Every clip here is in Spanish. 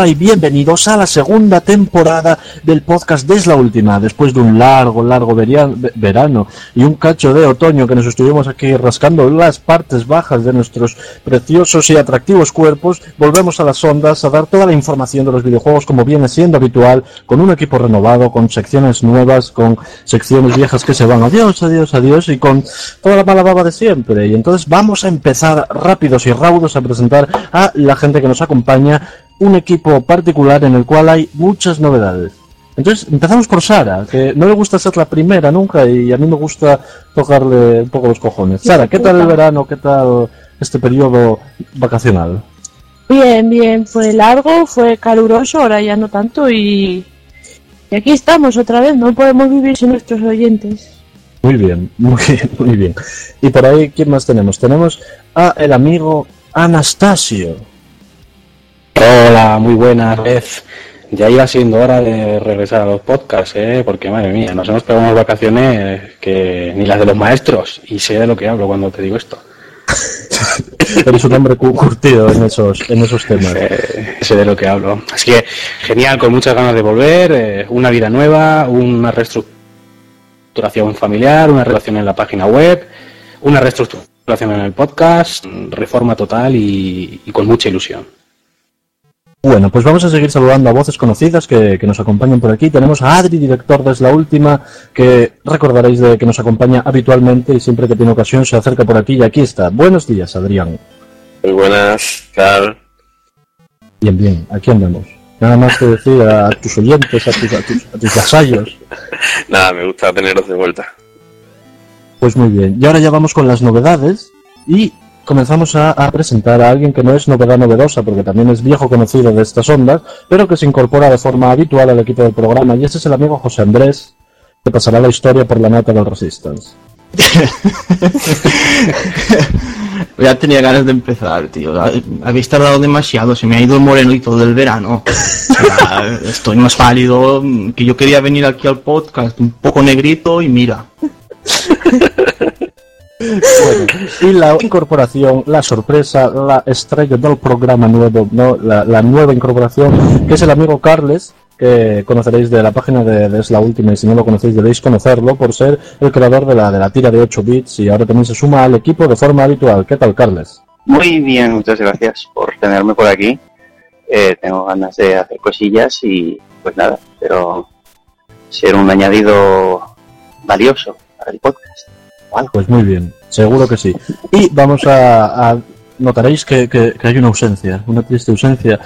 hola y bienvenidos a la segunda temporada del podcast de Es la Última, después de un largo, largo verano y un cacho de otoño que nos estuvimos aquí rascando las partes bajas de nuestros preciosos y atractivos cuerpos, volvemos a las ondas a dar toda la información de los videojuegos como viene siendo habitual, con un equipo renovado, con secciones nuevas, con secciones viejas que se van adiós, adiós, adiós y con toda la mala baba de siempre. Y entonces vamos a empezar rápidos y raudos a presentar a la gente que nos acompaña un equipo particular en el cual hay muchas novedades. Entonces empezamos por Sara, que no le gusta ser la primera nunca y a mí me gusta tocarle un poco los cojones. Sara, ¿qué tal el verano? ¿Qué tal este periodo vacacional? Bien, bien, fue largo, fue caluroso, ahora ya no tanto y, y aquí estamos otra vez, no podemos vivir sin nuestros oyentes. Muy bien, muy bien, muy bien. Y por ahí, ¿quién más tenemos? Tenemos a el amigo Anastasio. Hola, muy buenas, vez. Ya iba siendo hora de regresar a los podcasts, ¿eh? porque madre mía, nos hemos pegado unas vacaciones que ni las de los maestros, y sé de lo que hablo cuando te digo esto. Eres un hombre curtido en esos, en esos temas. Sé, de lo que hablo. Así que genial, con muchas ganas de volver, eh, una vida nueva, una reestructuración familiar, una relación en la página web, una reestructuración en el podcast, reforma total y con mucha ilusión. Bueno, pues vamos a seguir saludando a voces conocidas que, nos acompañan por aquí. Tenemos a Adri, director de Es la Última, que recordaréis de que nos acompaña habitualmente y siempre que tiene ocasión se acerca por aquí y aquí está. Buenos días, Adrián. Muy buenas, Carl. Bien, bien, aquí andamos. Nada más que decir a tus oyentes, a tus, a tus, a tus vasallos. Nada, me gusta teneros de vuelta. Pues muy bien. Y ahora ya vamos con las novedades y comenzamos a, presentar a alguien que no es novedad novedosa, porque también es viejo conocido de estas ondas, pero que se incorpora de forma habitual al equipo del programa, y ese es el amigo José Andrés, que pasará la historia por la nata del Resistance. ya tenía ganas de empezar, tío. Habéis tardado demasiado, se me ha ido el moreno y todo el verano. estoy más pálido que yo quería venir aquí al podcast, un poco negrito y mira. Y la incorporación, la sorpresa, la estrella del programa nuevo, ¿no? la, nueva incorporación, que es el amigo Carles, que conoceréis de la página de, Es la Última, y si no lo conocéis debéis conocerlo por ser el creador de la, de la tira de 8 bits y ahora también se suma al equipo de forma habitual. ¿Qué tal, Carles? Muy bien, muchas gracias por tenerme por aquí. Eh, tengo ganas de hacer cosillas y pues nada, pero ser un añadido valioso para el podcast. Pues muy bien, seguro que sí. Y vamos a, notaréis que, hay una ausencia, una triste ausencia.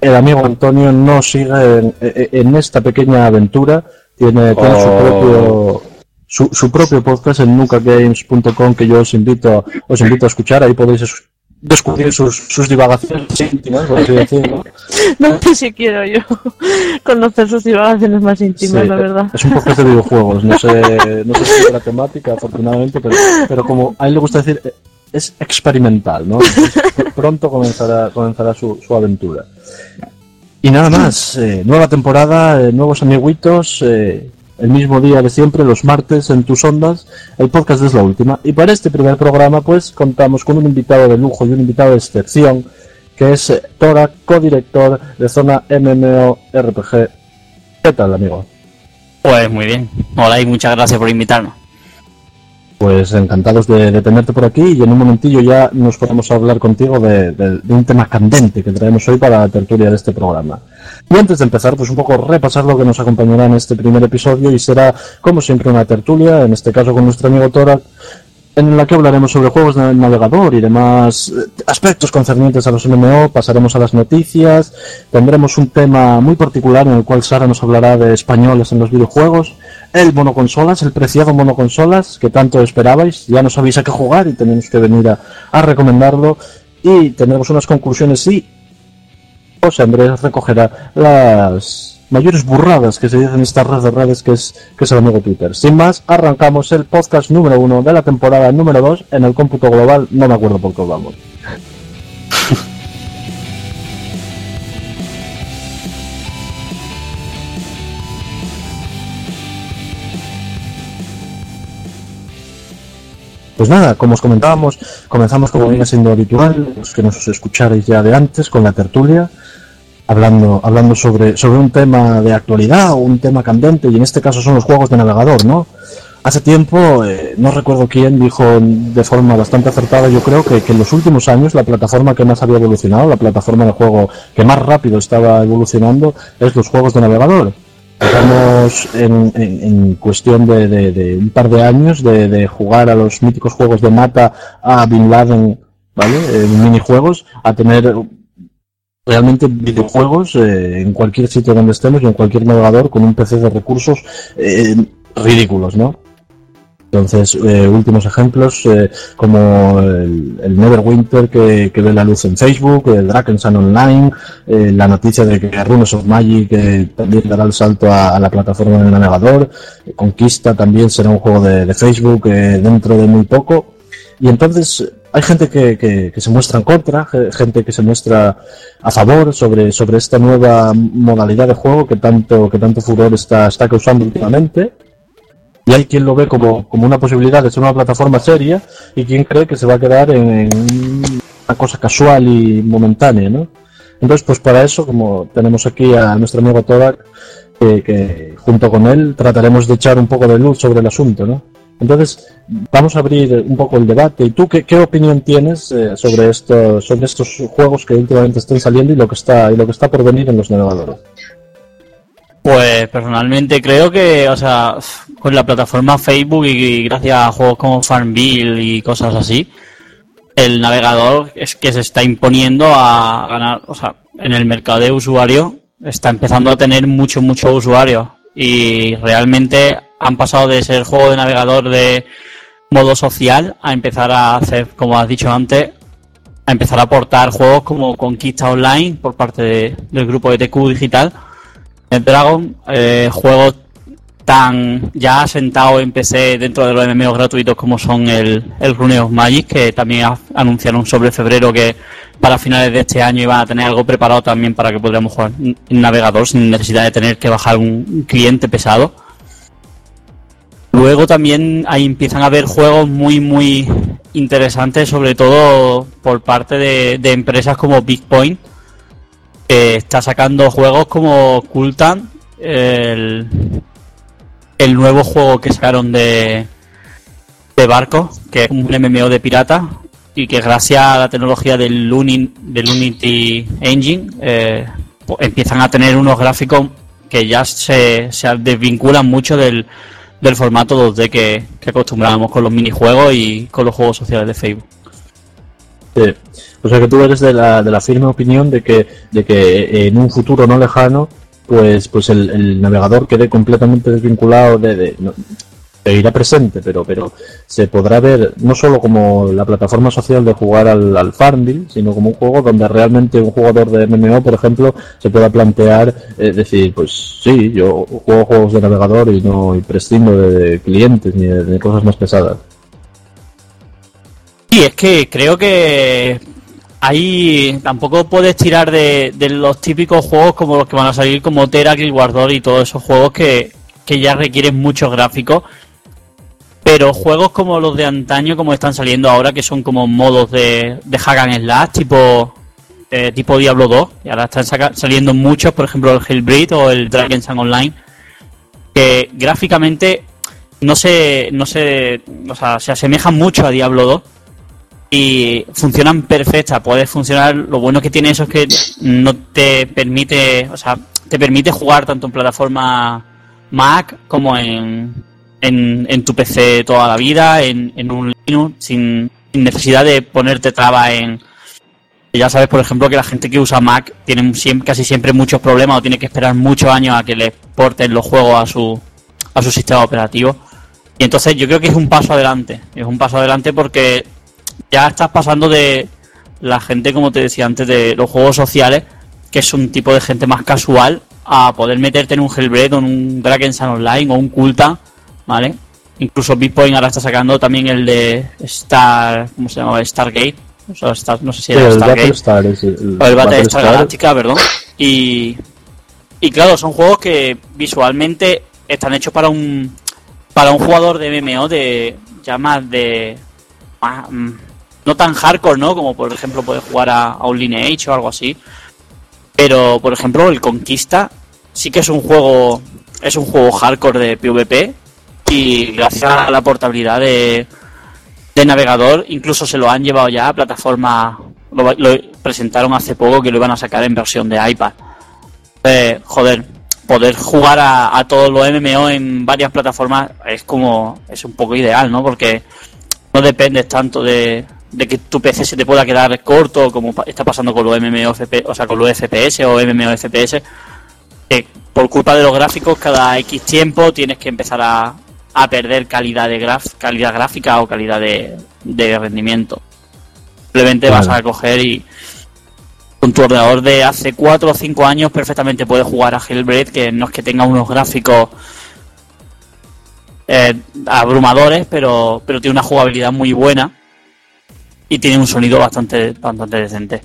El amigo Antonio no sigue en, esta pequeña aventura, tiene, su oh. propio su, propio podcast en nukagames.com que yo os invito os invito a escuchar, ahí podéis descubrir sus, sus divagaciones íntimas, por así decirlo. No sé si quiero yo conocer sus divagaciones más íntimas, la verdad. Es un podcast de videojuegos, no sé, no sé si es la temática, afortunadamente, pero, pero como a él le gusta decir, es experimental, ¿no? pronto comenzará, comenzará su, su aventura. Y nada más, eh, nueva temporada, eh, nuevos amiguitos, eh, el mismo día de siempre, los martes en tus ondas. El podcast es la última. Y para este primer programa, pues contamos con un invitado de lujo y un invitado de excepción, que es eh, Tora, codirector de Zona MMORPG. ¿Qué tal, amigo? Pues muy bien. Hola y muchas gracias por invitarnos. Pues encantados de, tenerte por aquí y en un momentillo ya nos podemos hablar contigo de, un tema candente que traemos hoy para la tertulia de este programa. Y antes de empezar, pues un poco repasar lo que nos acompañará en este primer episodio y será, como siempre, una tertulia, en este caso con nuestro amigo Tora, en la que hablaremos sobre juegos de navegador y demás eh, aspectos concernientes a los MMO, pasaremos a las noticias, tendremos un tema muy particular en el cual Sara nos hablará de españoles en los videojuegos, el monoconsolas, el preciado monoconsolas que tanto esperabais, ya no sabéis a qué jugar y tenemos que venir a, recomendarlo y tendremos unas conclusiones y José Andrés recogerá las mayores burradas que se dicen en esta red de redes que es, que es el amigo Twitter. Sin más, arrancamos el podcast número uno de la temporada número dos en el cómputo global. No me acuerdo por qué vamos. Pues nada, como os comentábamos, comenzamos como viene siendo habitual, los que nos escucharais ya de antes con la tertulia, hablando, hablando sobre, sobre un tema de actualidad o un tema candente, y en este caso son los juegos de navegador, ¿no? Hace tiempo, eh, no recuerdo quién, dijo de forma bastante acertada, yo creo que, que, en los últimos años la plataforma que más había evolucionado, la plataforma de juego que más rápido estaba evolucionando, es los juegos de navegador. Estamos en, en, en cuestión de, de, de, un par de años de, de, jugar a los míticos juegos de mata a Bin Laden, ¿vale? En minijuegos, a tener realmente videojuegos eh, en cualquier sitio donde estemos y en cualquier navegador con un PC de recursos eh, ridículos, ¿no? Entonces, eh, últimos ejemplos eh, como el, Neverwinter que, que, ve la luz en Facebook, el Drakensand Online, eh, la noticia de que Runes of Magic también dará el salto a, a, la plataforma del navegador, Conquista también será un juego de, de Facebook dentro de muy poco. Y entonces hay gente que, que, se muestra en contra, gente que se muestra a favor sobre, sobre esta nueva modalidad de juego que tanto, que tanto furor está, está causando últimamente y hay quien lo ve como, como una posibilidad de ser una plataforma seria y quien cree que se va a quedar en, una cosa casual y momentánea, ¿no? Entonces, pues para eso, como tenemos aquí a nuestro amigo Todak, que, que, junto con él trataremos de echar un poco de luz sobre el asunto, ¿no? Entonces, vamos a abrir un poco el debate. ¿Y tú qué, qué opinión tienes eh, sobre, esto, sobre estos juegos que últimamente están saliendo y lo que está, y lo que está por venir en los navegadores? Pues personalmente creo que, o sea, con la plataforma Facebook y gracias a juegos como Farmville y cosas así, el navegador es que se está imponiendo a ganar, o sea, en el mercado de usuarios está empezando a tener muchos, muchos usuarios y realmente han pasado de ser juego de navegador de modo social a empezar a hacer, como has dicho antes, a empezar a aportar juegos como Conquista Online por parte de, del grupo de TQ Digital Dragon, eh, juegos tan ya asentados en PC dentro de los MMO gratuitos como son el, el Rune of Magic, que también anunciaron sobre febrero que para finales de este año iban a tener algo preparado también para que podamos jugar en navegador sin necesidad de tener que bajar un cliente pesado. Luego también ahí empiezan a haber juegos muy muy interesantes, sobre todo por parte de, empresas como Big Point, que está sacando juegos como Kultan, el, nuevo juego que sacaron de, de barco, que es un MMO de pirata, y que gracias a la tecnología del, del Unity Engine eh, pues empiezan a tener unos gráficos que ya se, se desvinculan mucho del, del formato 2D que, que acostumbrábamos con los minijuegos y con los juegos sociales de Facebook. Sí. O sea que tú eres de la, de la firme opinión de que, de que en un futuro no lejano, pues, pues el, el navegador quede completamente desvinculado de, de, irá presente, pero, pero se podrá ver no solo como la plataforma social de jugar al, al Farmville, sino como un juego donde realmente un jugador de MMO, por ejemplo, se pueda plantear, eh, decir, pues sí, yo juego juegos de navegador y no y prescindo de, clientes ni de, cosas más pesadas. Sí, es que creo que ahí tampoco puedes tirar de, los típicos juegos como los que van a salir como Tera, Guardor y todos esos juegos que, que ya requieren muchos gráficos. Pero juegos como los de antaño, como están saliendo ahora, que son como modos de, de hack slash, tipo, eh, tipo Diablo 2, y ahora están saliendo muchos, por ejemplo el Hellbreed o el Dragon's Online, que gráficamente no se, no se, o sea, se asemejan mucho a Diablo 2 y funcionan perfectas. Puedes funcionar. Lo bueno que tiene eso es que no te permite, o sea, te permite jugar tanto en plataforma Mac como en, en, tu PC toda la vida, en, un Linux, sin, necesidad de ponerte traba en. Ya sabes, por ejemplo, que la gente que usa Mac tiene siempre, casi siempre muchos problemas o tiene que esperar muchos años a que le porten los juegos a su, a su sistema operativo. Y entonces yo creo que es un paso adelante. Es un paso adelante porque ya estás pasando de la gente, como te decía antes, de los juegos sociales, que es un tipo de gente más casual, a poder meterte en un Hellblade o en un Dragon's Online o un Culta, ¿vale? Incluso Bitcoin ahora está sacando también el de Star, ¿cómo se llama? Stargate. O sea, Star, no sé si era Sí, el Stargate. Battlestar es el- el o el Battlestar. Galáctica, perdón. Y, y claro, son juegos que visualmente están hechos para un para un jugador de MMO de ya más de más, mm, no tan hardcore, ¿no? Como por ejemplo puede jugar a, a un Lineage o algo así. Pero, por ejemplo, el Conquista sí que es un juego es un juego hardcore de PvP y gracias a la portabilidad de, de navegador incluso se lo han llevado ya a plataformas lo, presentaron hace poco que lo iban a sacar en versión de iPad. Eh, joder poder jugar a, todos los MMO en varias plataformas es como es un poco ideal no porque no dependes tanto de, de que tu PC se te pueda quedar corto como está pasando con los MMO FP, o sea con los FPS o MMO FPS que por culpa de los gráficos cada X tiempo tienes que empezar a, a perder calidad de graf, calidad gráfica o calidad de, de rendimiento. Simplemente vas a coger y con tu ordenador de hace 4 o 5 años perfectamente puedes jugar a Hellblade que no es que tenga unos gráficos eh, abrumadores, pero, pero tiene una jugabilidad muy buena y tiene un sonido bastante, bastante decente.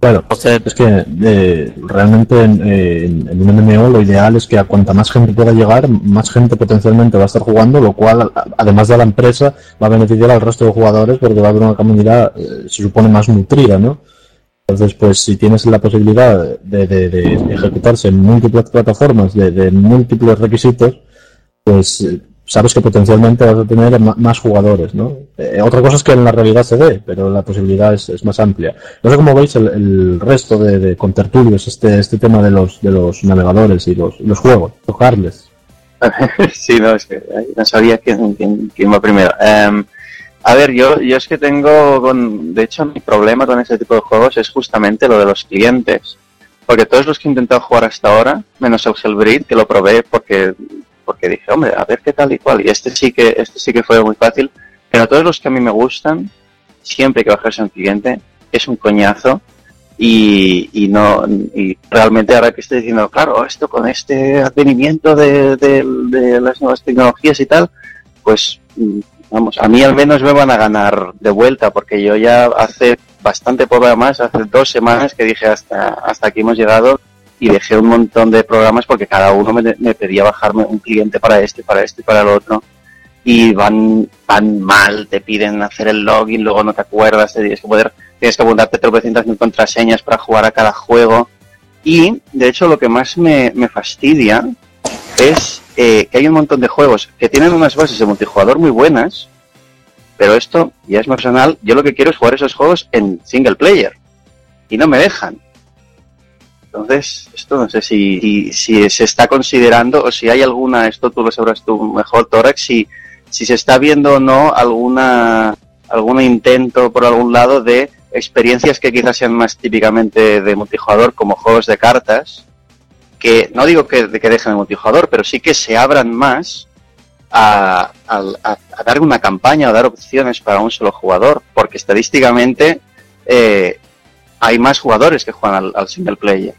Claro, es que eh, realmente en, eh, en- en un MMO lo ideal es que a cuanta más gente pueda llegar, más gente potencialmente va a estar jugando, lo cual, además de la empresa, va a beneficiar al resto de jugadores porque va a haber una comunidad, eh, se supone, más nutrida, ¿no? Entonces, pues si tienes la posibilidad de, de- de ejecutarse en múltiples plataformas, de, de múltiples requisitos, pues eh, sabes que potencialmente vas a tener más jugadores, ¿no? Eh, otra cosa es que en la realidad se dé, pero la posibilidad es, más amplia. No sé cómo veis el, resto de, de contertulios, este, este tema de los, de los navegadores y los, los juegos, tocarles. sí, no, es que eh, no sabía quién, quién, quién va primero. Em, a ver, yo, yo es que tengo, con, de hecho, mi problema con este tipo de juegos es justamente lo de los clientes. Porque todos los que he intentado jugar hasta ahora, menos el Breed, que lo probé porque, porque dije, hombre, a ver qué tal y cual. Y este sí que, este sí que fue muy fácil. Pero todos los que a mí me gustan, siempre que bajarse un cliente, es un coñazo. Y, y no y realmente ahora que estoy diciendo claro esto con este advenimiento de, de- de las nuevas tecnologías y tal pues vamos a mí al menos me van a ganar de vuelta porque yo ya hace bastante programas hace dos semanas que dije hasta hasta aquí hemos llegado y dejé un montón de programas porque cada uno me, pedía bajarme un cliente para este para este para el otro y van van mal te piden hacer el login luego no te acuerdas tienes que poder tienes que apuntarte tropecientas mil contraseñas para jugar a cada juego. Y, de hecho, lo que más me, me fastidia es eh, que hay un montón de juegos que tienen unas bases de multijugador muy buenas, pero esto ya es más personal. Yo lo que quiero es jugar esos juegos en single player. Y no me dejan. Entonces, esto no sé si, si, si se está considerando o si hay alguna, esto tú lo sabrás tú mejor, Torax, si, si se está viendo o no alguna algún intento por algún lado de experiencias que quizás sean más típicamente de multijugador, como juegos de cartas, que no digo que, que dejen el multijugador, pero sí que se abran más a, a- a- a dar una campaña o dar opciones para un solo jugador, porque estadísticamente eh, hay más jugadores que juegan al, al single player.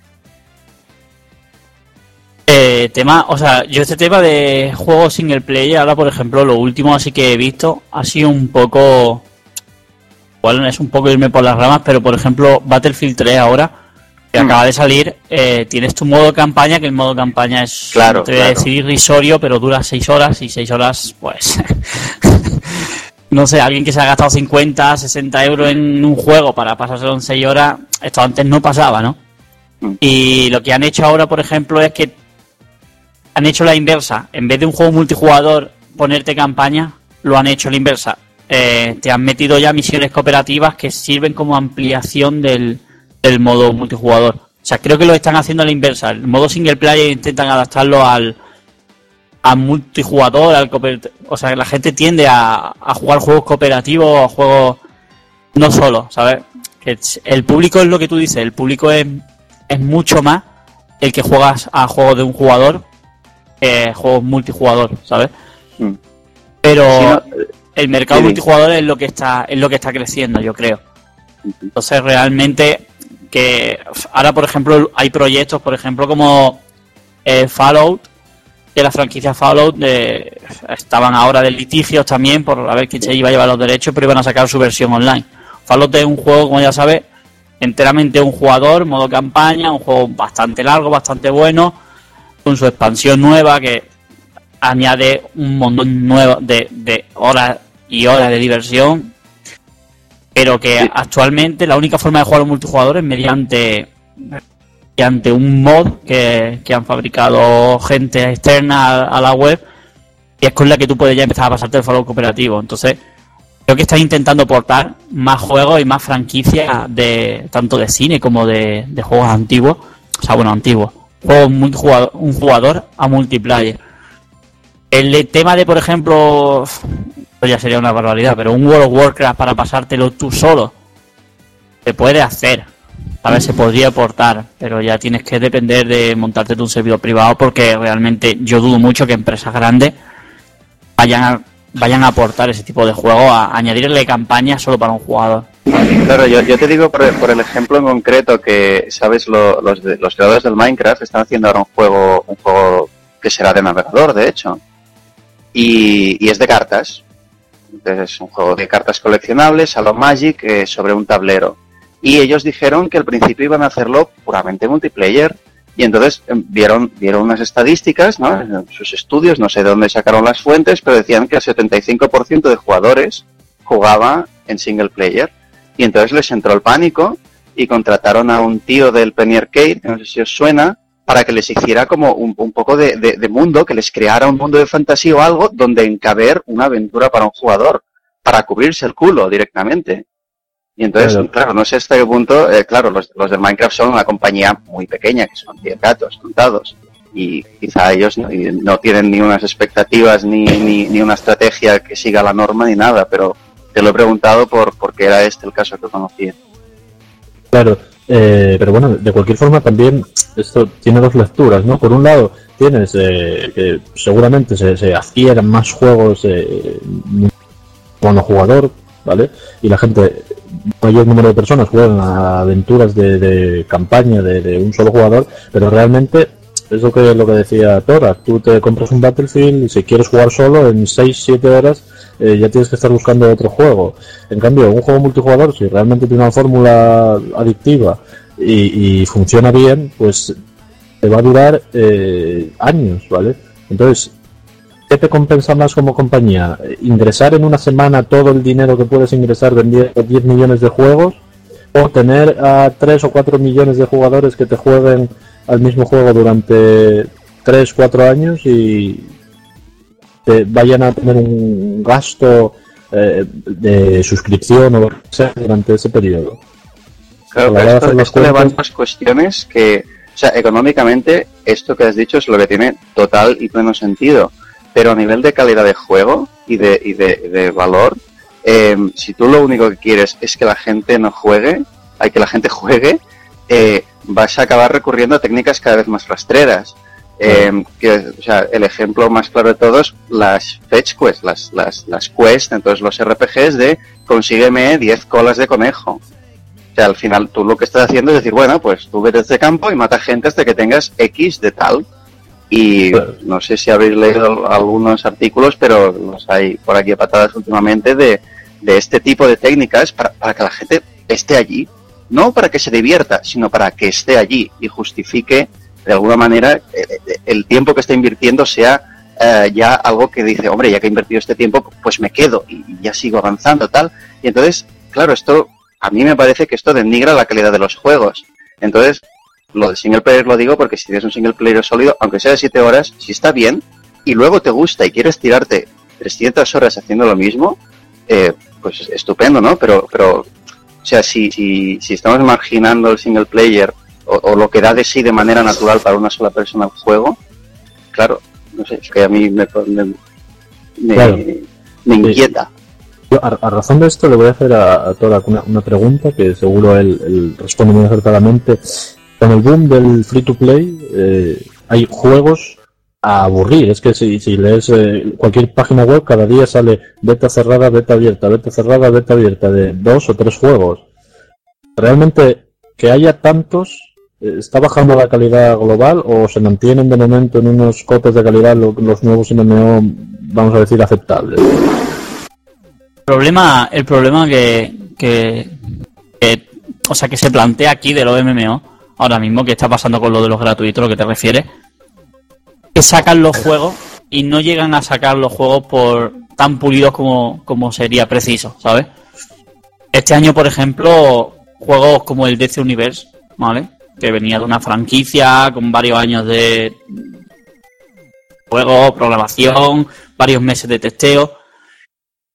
Eh, tema, o sea, yo este tema de juegos single player, ahora por ejemplo, lo último así que he visto ha sido un poco. Igual es un poco irme por las ramas, pero por ejemplo, Battlefield 3 ahora, que Mm. acaba de salir, eh, tienes tu modo campaña, que el modo campaña es, Claro, te voy a claro. decir irrisorio, pero dura 6 horas y 6 horas, pues. no sé, alguien que se ha gastado 50, 60 euros en un juego para pasárselo en 6 horas, esto antes no pasaba, ¿no? Mm. Y lo que han hecho ahora, por ejemplo, es que han hecho la inversa. En vez de un juego multijugador ponerte campaña, lo han hecho la inversa. Eh, te han metido ya misiones cooperativas que sirven como ampliación del, del modo multijugador. O sea, creo que lo están haciendo a la inversa. El modo single player intentan adaptarlo al, al multijugador, al cooper- O sea, la gente tiende a, a jugar juegos cooperativos, a juegos no solo, ¿sabes? Que el público es lo que tú dices, el público es, es mucho más el que juegas a juegos de un jugador que juegos multijugador, ¿sabes? Mm. Pero Si no, el mercado sí. multijugador es lo que está es lo que está creciendo, yo creo. Entonces realmente que ahora por ejemplo hay proyectos, por ejemplo como eh, Fallout, de la franquicia Fallout, de- estaban ahora de litigios también por a ver quién se iba a llevar los derechos, pero iban a sacar su versión online. Fallout es un juego, como ya sabes, enteramente un jugador, modo campaña, un juego bastante largo, bastante bueno, con su expansión nueva que añade un montón nuevo de, de horas y horas de diversión, pero que actualmente la única forma de jugar a un multijugador es mediante mediante un mod que, que han fabricado gente externa a, la web y es con la que tú puedes ya empezar a pasarte el Fallout cooperativo. Entonces, creo que están intentando portar más juegos y más franquicias de tanto de cine como de, de juegos antiguos. O sea, bueno, antiguos. Juegos un jugador a multiplayer. El tema de, por ejemplo, esto ya sería una barbaridad, pero un World of Warcraft para pasártelo tú solo, se puede hacer. A ver, se podría portar, pero ya tienes que depender de montarte un servidor privado porque realmente yo dudo mucho que empresas grandes vayan a, vayan a aportar ese tipo de juego, a añadirle campaña solo para un jugador. Claro, yo, te digo por, por el ejemplo en concreto que, sabes, Lo- los, los creadores del Minecraft están haciendo ahora un juego, un juego que será de navegador, de hecho, y, y es de cartas. Entonces, es un juego de cartas coleccionables a lo Magic eh, sobre un tablero. Y ellos dijeron que al principio iban a hacerlo puramente multiplayer. Y entonces em, vieron, vieron unas estadísticas, ¿no? En sus estudios, no sé de dónde sacaron las fuentes, pero decían que el 75% de jugadores jugaba en single player. Y entonces les entró el pánico y contrataron a un tío del Penny Arcade, que no sé si os suena, para que les hiciera como un, un poco de, de- de mundo, que les creara un mundo de fantasía o algo donde encaber una aventura para un jugador, para cubrirse el culo directamente. Y entonces, Claro. claro, no sé hasta qué punto, eh, claro, los, los del Minecraft son una compañía muy pequeña, que son 10 gatos contados. Y quizá ellos no, y no tienen ni unas expectativas ni, ni, ni una estrategia que siga la norma ni nada, pero te lo he preguntado por porque era este el caso que conocía. Claro, eh, pero bueno, de cualquier forma también esto tiene dos lecturas, ¿no? Por un lado tienes eh, que seguramente se, se adquieran más juegos eh, monojugador, ¿vale? Y la gente, mayor número de personas juegan a aventuras de, de campaña de, un solo jugador, pero realmente es lo que, lo que decía Tora, tú te compras un Battlefield y si quieres jugar solo en 6-7 horas eh, ya tienes que estar buscando otro juego. En cambio, un juego multijugador, si realmente tiene una fórmula adictiva y, y funciona bien, pues te va a durar eh, años, ¿vale? Entonces, ¿qué te compensa más como compañía? ¿Ingresar en una semana todo el dinero que puedes ingresar vendiendo 10 millones de juegos? ¿O tener a 3 o 4 millones de jugadores que te jueguen al mismo juego durante 3, 4 años y te vayan a tener un gasto eh, de suscripción o lo que sea durante ese periodo? Claro, pero esto, las esto cuentas- levanta cuestiones que, o sea, económicamente, esto que has dicho es lo que tiene total y pleno sentido. Pero a nivel de calidad de juego y de, y de, de valor, eh, si tú lo único que quieres es que la gente no juegue, hay que la gente juegue, eh, vas a acabar recurriendo a técnicas cada vez más rastreras. Eh, que, o sea, el ejemplo más claro de todos, las fetch quests, las, las, las quests, entonces los RPGs de consígueme 10 colas de conejo. O sea, al final tú lo que estás haciendo es decir, bueno, pues tú vete a este campo y mata gente hasta que tengas X de tal. Y Claro. no sé si habéis leído algunos artículos, pero los hay por aquí a patadas últimamente de, de este tipo de técnicas para, para que la gente esté allí. No para que se divierta, sino para que esté allí y justifique de alguna manera eh, eh, el tiempo que está invirtiendo sea eh, ya algo que dice, hombre, ya que he invertido este tiempo, pues me quedo y, y ya sigo avanzando, tal. Y entonces, claro, esto, a mí me parece que esto denigra la calidad de los juegos. Entonces, lo de single player lo digo porque si tienes un single player sólido, aunque sea de 7 horas, si está bien y luego te gusta y quieres tirarte 300 horas haciendo lo mismo, eh, pues estupendo, ¿no? Pero, pero o sea, si, si, si estamos marginando el single player o, o lo que da de sí de manera natural para una sola persona el juego, claro, no sé, es que a mí me, me, me, Claro. me inquieta. Yo, a, a razón de esto, le voy a hacer a, a Torak una, una pregunta que seguro él, él responde muy acertadamente. Con el boom del free to play, eh, hay juegos a aburrir. Es que si, si lees eh, cualquier página web, cada día sale beta cerrada, beta abierta, beta cerrada, beta abierta de dos o tres juegos. Realmente, que haya tantos, eh, ¿está bajando la calidad global o se mantienen de momento en unos copes de calidad lo- los nuevos MMO, vamos a decir, aceptables? El problema, el problema que, que, que- o sea, que se plantea aquí de los MMO, ahora mismo, que está pasando con lo de los gratuitos, lo que te refieres, es sacan los juegos y no llegan a sacar los juegos por tan pulidos como, como sería preciso, ¿sabes? Este año, por ejemplo, juegos como el DC Universe, ¿vale? que venía de una franquicia con varios años de juego, programación, varios meses de testeo.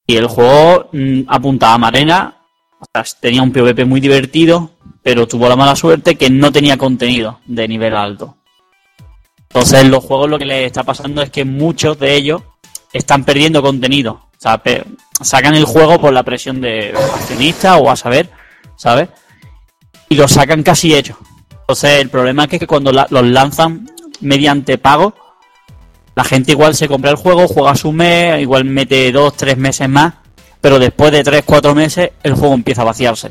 Y el juego mm, apuntaba a Marena, o sea, tenía un PvP muy divertido, pero tuvo la mala suerte que no tenía contenido de nivel alto. Entonces, los juegos lo que les está pasando es que muchos de ellos están perdiendo contenido. O sea, sacan el juego por la presión de accionistas o a saber, ¿sabes? Y lo sacan casi hecho. Entonces, el problema es que cuando los lanzan mediante pago, la gente igual se compra el juego, juega su mes, igual mete dos, tres meses más, pero después de tres, cuatro meses, el juego empieza a vaciarse.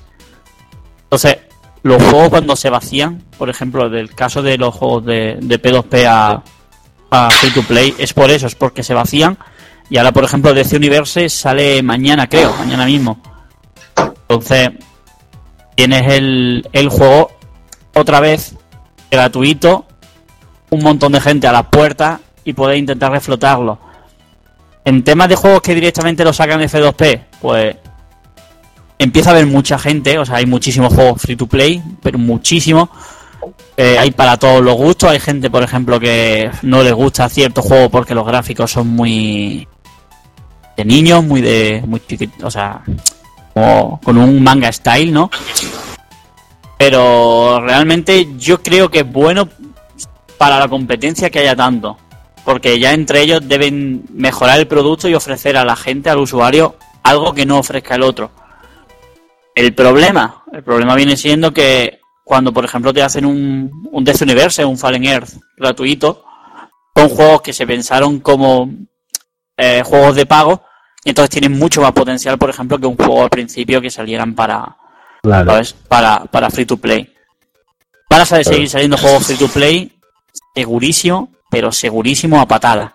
Entonces, los juegos cuando se vacían, por ejemplo, del caso de los juegos de, de P2P a, Free to Play, es por eso, es porque se vacían. Y ahora, por ejemplo, DC Universe sale mañana, creo, mañana mismo. Entonces, tienes el, el juego otra vez gratuito, un montón de gente a las puertas y puedes intentar reflotarlo. En temas de juegos que directamente lo sacan de F2P, pues empieza a haber mucha gente, o sea, hay muchísimos juegos free to play, pero muchísimos. Eh, hay para todos los gustos. Hay gente, por ejemplo, que no les gusta cierto juego porque los gráficos son muy de niños, muy de muy chiquitos, o sea, como con un manga style, ¿no? Pero realmente yo creo que es bueno para la competencia que haya tanto, porque ya entre ellos deben mejorar el producto y ofrecer a la gente, al usuario, algo que no ofrezca el otro. El problema, el problema viene siendo que cuando, por ejemplo, te hacen un, un Death Universe, un Fallen Earth gratuito, son juegos que se pensaron como eh, juegos de pago y entonces tienen mucho más potencial, por ejemplo, que un juego al principio que salieran para, Claro. ¿sabes? Para, para free to play. Van a seguir saliendo juegos free to play, segurísimo, pero segurísimo a patadas.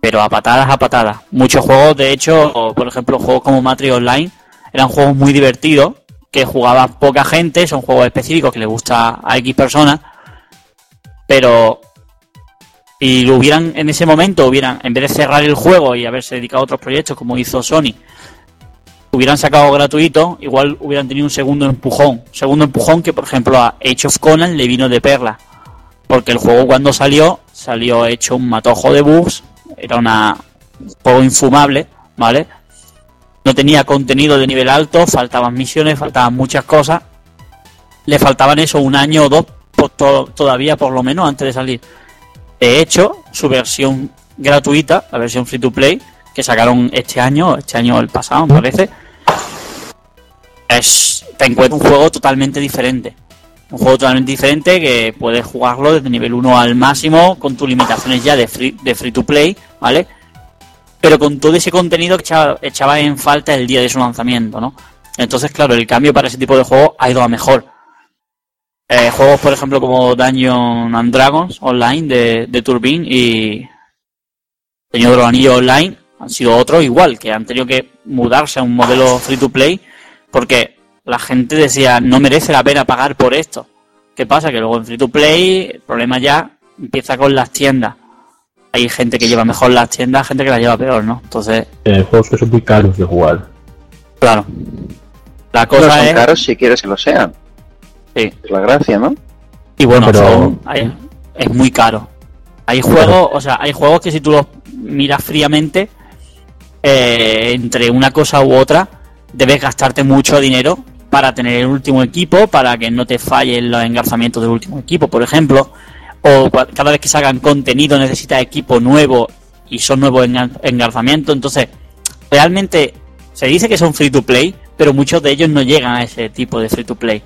Pero a patadas, a patadas. Muchos juegos, de hecho, por ejemplo, juegos como Matrix Online, eran juegos muy divertidos, que jugaba poca gente, son juegos específicos que le gusta a X personas, pero si lo hubieran en ese momento, hubieran, en vez de cerrar el juego y haberse dedicado a otros proyectos como hizo Sony, hubieran sacado gratuito, igual hubieran tenido un segundo empujón. Segundo empujón que, por ejemplo, a Age of Conan le vino de perla. Porque el juego cuando salió, salió hecho un matojo de bugs, era una, un juego infumable, ¿vale? No tenía contenido de nivel alto, faltaban misiones, faltaban muchas cosas. Le faltaban eso un año o dos todavía, por lo menos, antes de salir. De hecho, su versión gratuita, la versión free to play, que sacaron este año, este año el pasado, me parece, es te encuentras un juego totalmente diferente. Un juego totalmente diferente que puedes jugarlo desde nivel 1 al máximo, con tus limitaciones ya de free, de free to play, ¿vale? Pero con todo ese contenido que echaba, en falta el día de su lanzamiento, ¿no? Entonces, claro, el cambio para ese tipo de juego ha ido a mejor. Eh, juegos, por ejemplo, como Dungeon and Dragons Online de, de Turbine y Señor de los Anillos Online han sido otros igual, que han tenido que mudarse a un modelo free to play porque la gente decía, no merece la pena pagar por esto. ¿Qué pasa? Que luego en free to play el problema ya empieza con las tiendas. Hay gente que lleva mejor las tiendas, gente que las lleva peor, ¿no? Entonces, Eh, juegos que son muy caros de jugar. claro. La No cosa son es... caros si quieres que lo sean. Sí. Es la gracia, ¿no? Y bueno, Pero- son- hay- es muy caro. Hay juegos, o sea, hay juegos que si tú los miras fríamente, eh, entre una cosa u otra, debes gastarte mucho dinero para tener el último equipo, para que no te fallen los engarzamientos del último equipo, por ejemplo. O cada vez que salgan contenido necesitas equipo nuevo y son nuevos engar- engarzamientos. Entonces, realmente se dice que son free to play, pero muchos de ellos no llegan a ese tipo de free to play.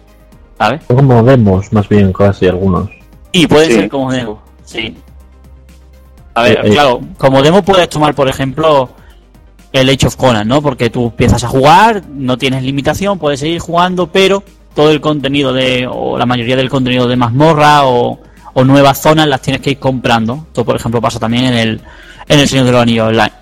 ¿Sabes? Como demos, más bien, casi algunos. Y puede Sí. ser como demo, sí. A ver, Eh, eh. claro, como demo puedes tomar, por ejemplo, el Age of Conan, ¿no? Porque tú empiezas a jugar, no tienes limitación, puedes seguir jugando, pero todo el contenido de, o la mayoría del contenido de mazmorra o, o nuevas zonas las tienes que ir comprando. Esto, por ejemplo, pasa también en el, en el Señor de los Anillos Online.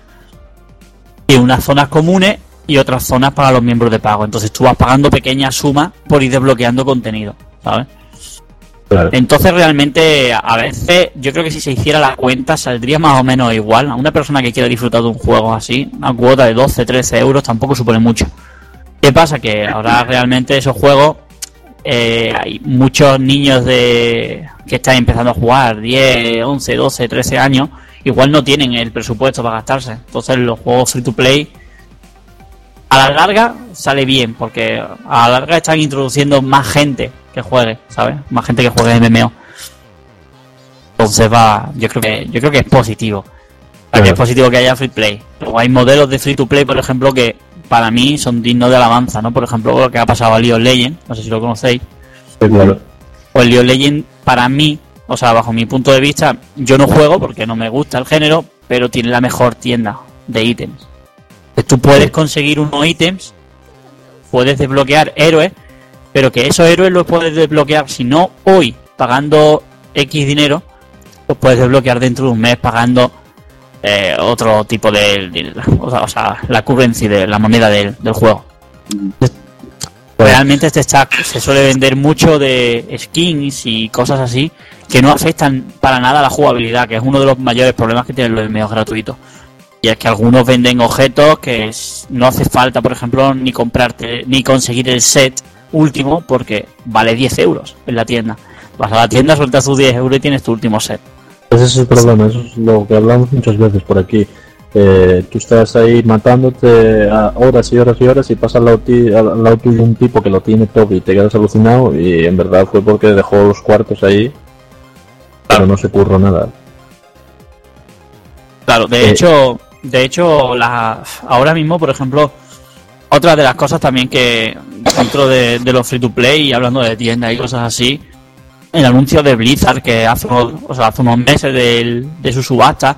Y unas zonas comunes y otras zonas para los miembros de pago. Entonces tú vas pagando pequeñas sumas por ir desbloqueando contenido, ¿sabes? Claro. Entonces realmente a veces yo creo que si se hiciera la cuenta saldría más o menos igual. A una persona que quiera disfrutar de un juego así, una cuota de 12, 13 euros tampoco supone mucho. ¿Qué pasa? Que ahora realmente esos juegos eh, hay muchos niños de que están empezando a jugar, 10, 11, 12, 13 años, igual no tienen el presupuesto para gastarse. Entonces los juegos free to play a la larga sale bien, porque a la larga están introduciendo más gente que juegue, ¿sabes? Más gente que juegue MMO. Entonces va, yo creo que yo creo que es positivo. Que es positivo que haya free play. Luego hay modelos de free to play, por ejemplo, que para mí son dignos de alabanza, ¿no? Por ejemplo, lo que ha pasado a League of Legends, no sé si lo conocéis. Sí, claro. Pues League of Legends, para mí, o sea, bajo mi punto de vista, yo no juego porque no me gusta el género, pero tiene la mejor tienda de ítems. Tú puedes conseguir unos ítems, puedes desbloquear héroes, pero que esos héroes los puedes desbloquear, si no hoy, pagando X dinero, los puedes desbloquear dentro de un mes pagando eh, otro tipo de, de- o, sea, la currency de la moneda del, del juego. Realmente este stack se suele vender mucho de skins y cosas así que no afectan para nada a la jugabilidad, que es uno de los mayores problemas que tienen los MMOs gratuitos. Y es que algunos venden objetos que no hace falta, por ejemplo, ni comprarte, ni conseguir el set último porque vale 10 euros en la tienda. Vas a la tienda, sueltas tus 10 euros y tienes tu último set. Ese es el problema, eso es lo que hablamos muchas veces por aquí. Eh, tú estás ahí matándote a horas y horas y horas y pasa al lado, ti- al lado tuyo un tipo que lo tiene todo y te quedas alucinado y en verdad fue porque dejó los cuartos ahí, pero no se curró nada. Claro, de Eh. hecho, de hecho, la, ahora mismo, por ejemplo, otra de las cosas también que dentro de, de los free to play y hablando de tiendas y cosas así, el anuncio de Blizzard que hace unos, o sea, hace unos meses del- de su subasta,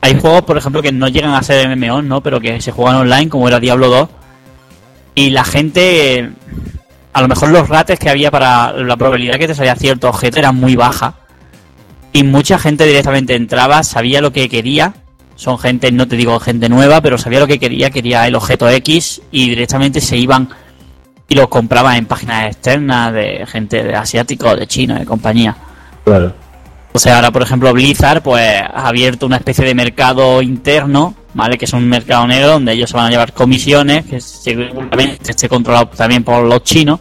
hay juegos, por ejemplo, que no llegan a ser MMO, ¿no? Pero que se juegan online, como era Diablo 2, y la gente, a lo mejor los rates que había para la probabilidad que te salía cierto objeto era muy baja. Y mucha gente directamente entraba, sabía lo que quería. Son gente, no te digo gente nueva, pero sabía lo que quería, quería el objeto X y directamente se iban y los compraban en páginas externas de gente de asiático, de chino, de compañía. Claro. O sea, ahora, por ejemplo, Blizzard pues ha abierto una especie de mercado interno, ¿vale? Que es un mercado negro donde ellos se van a llevar comisiones, que seguramente esté controlado también por los chinos.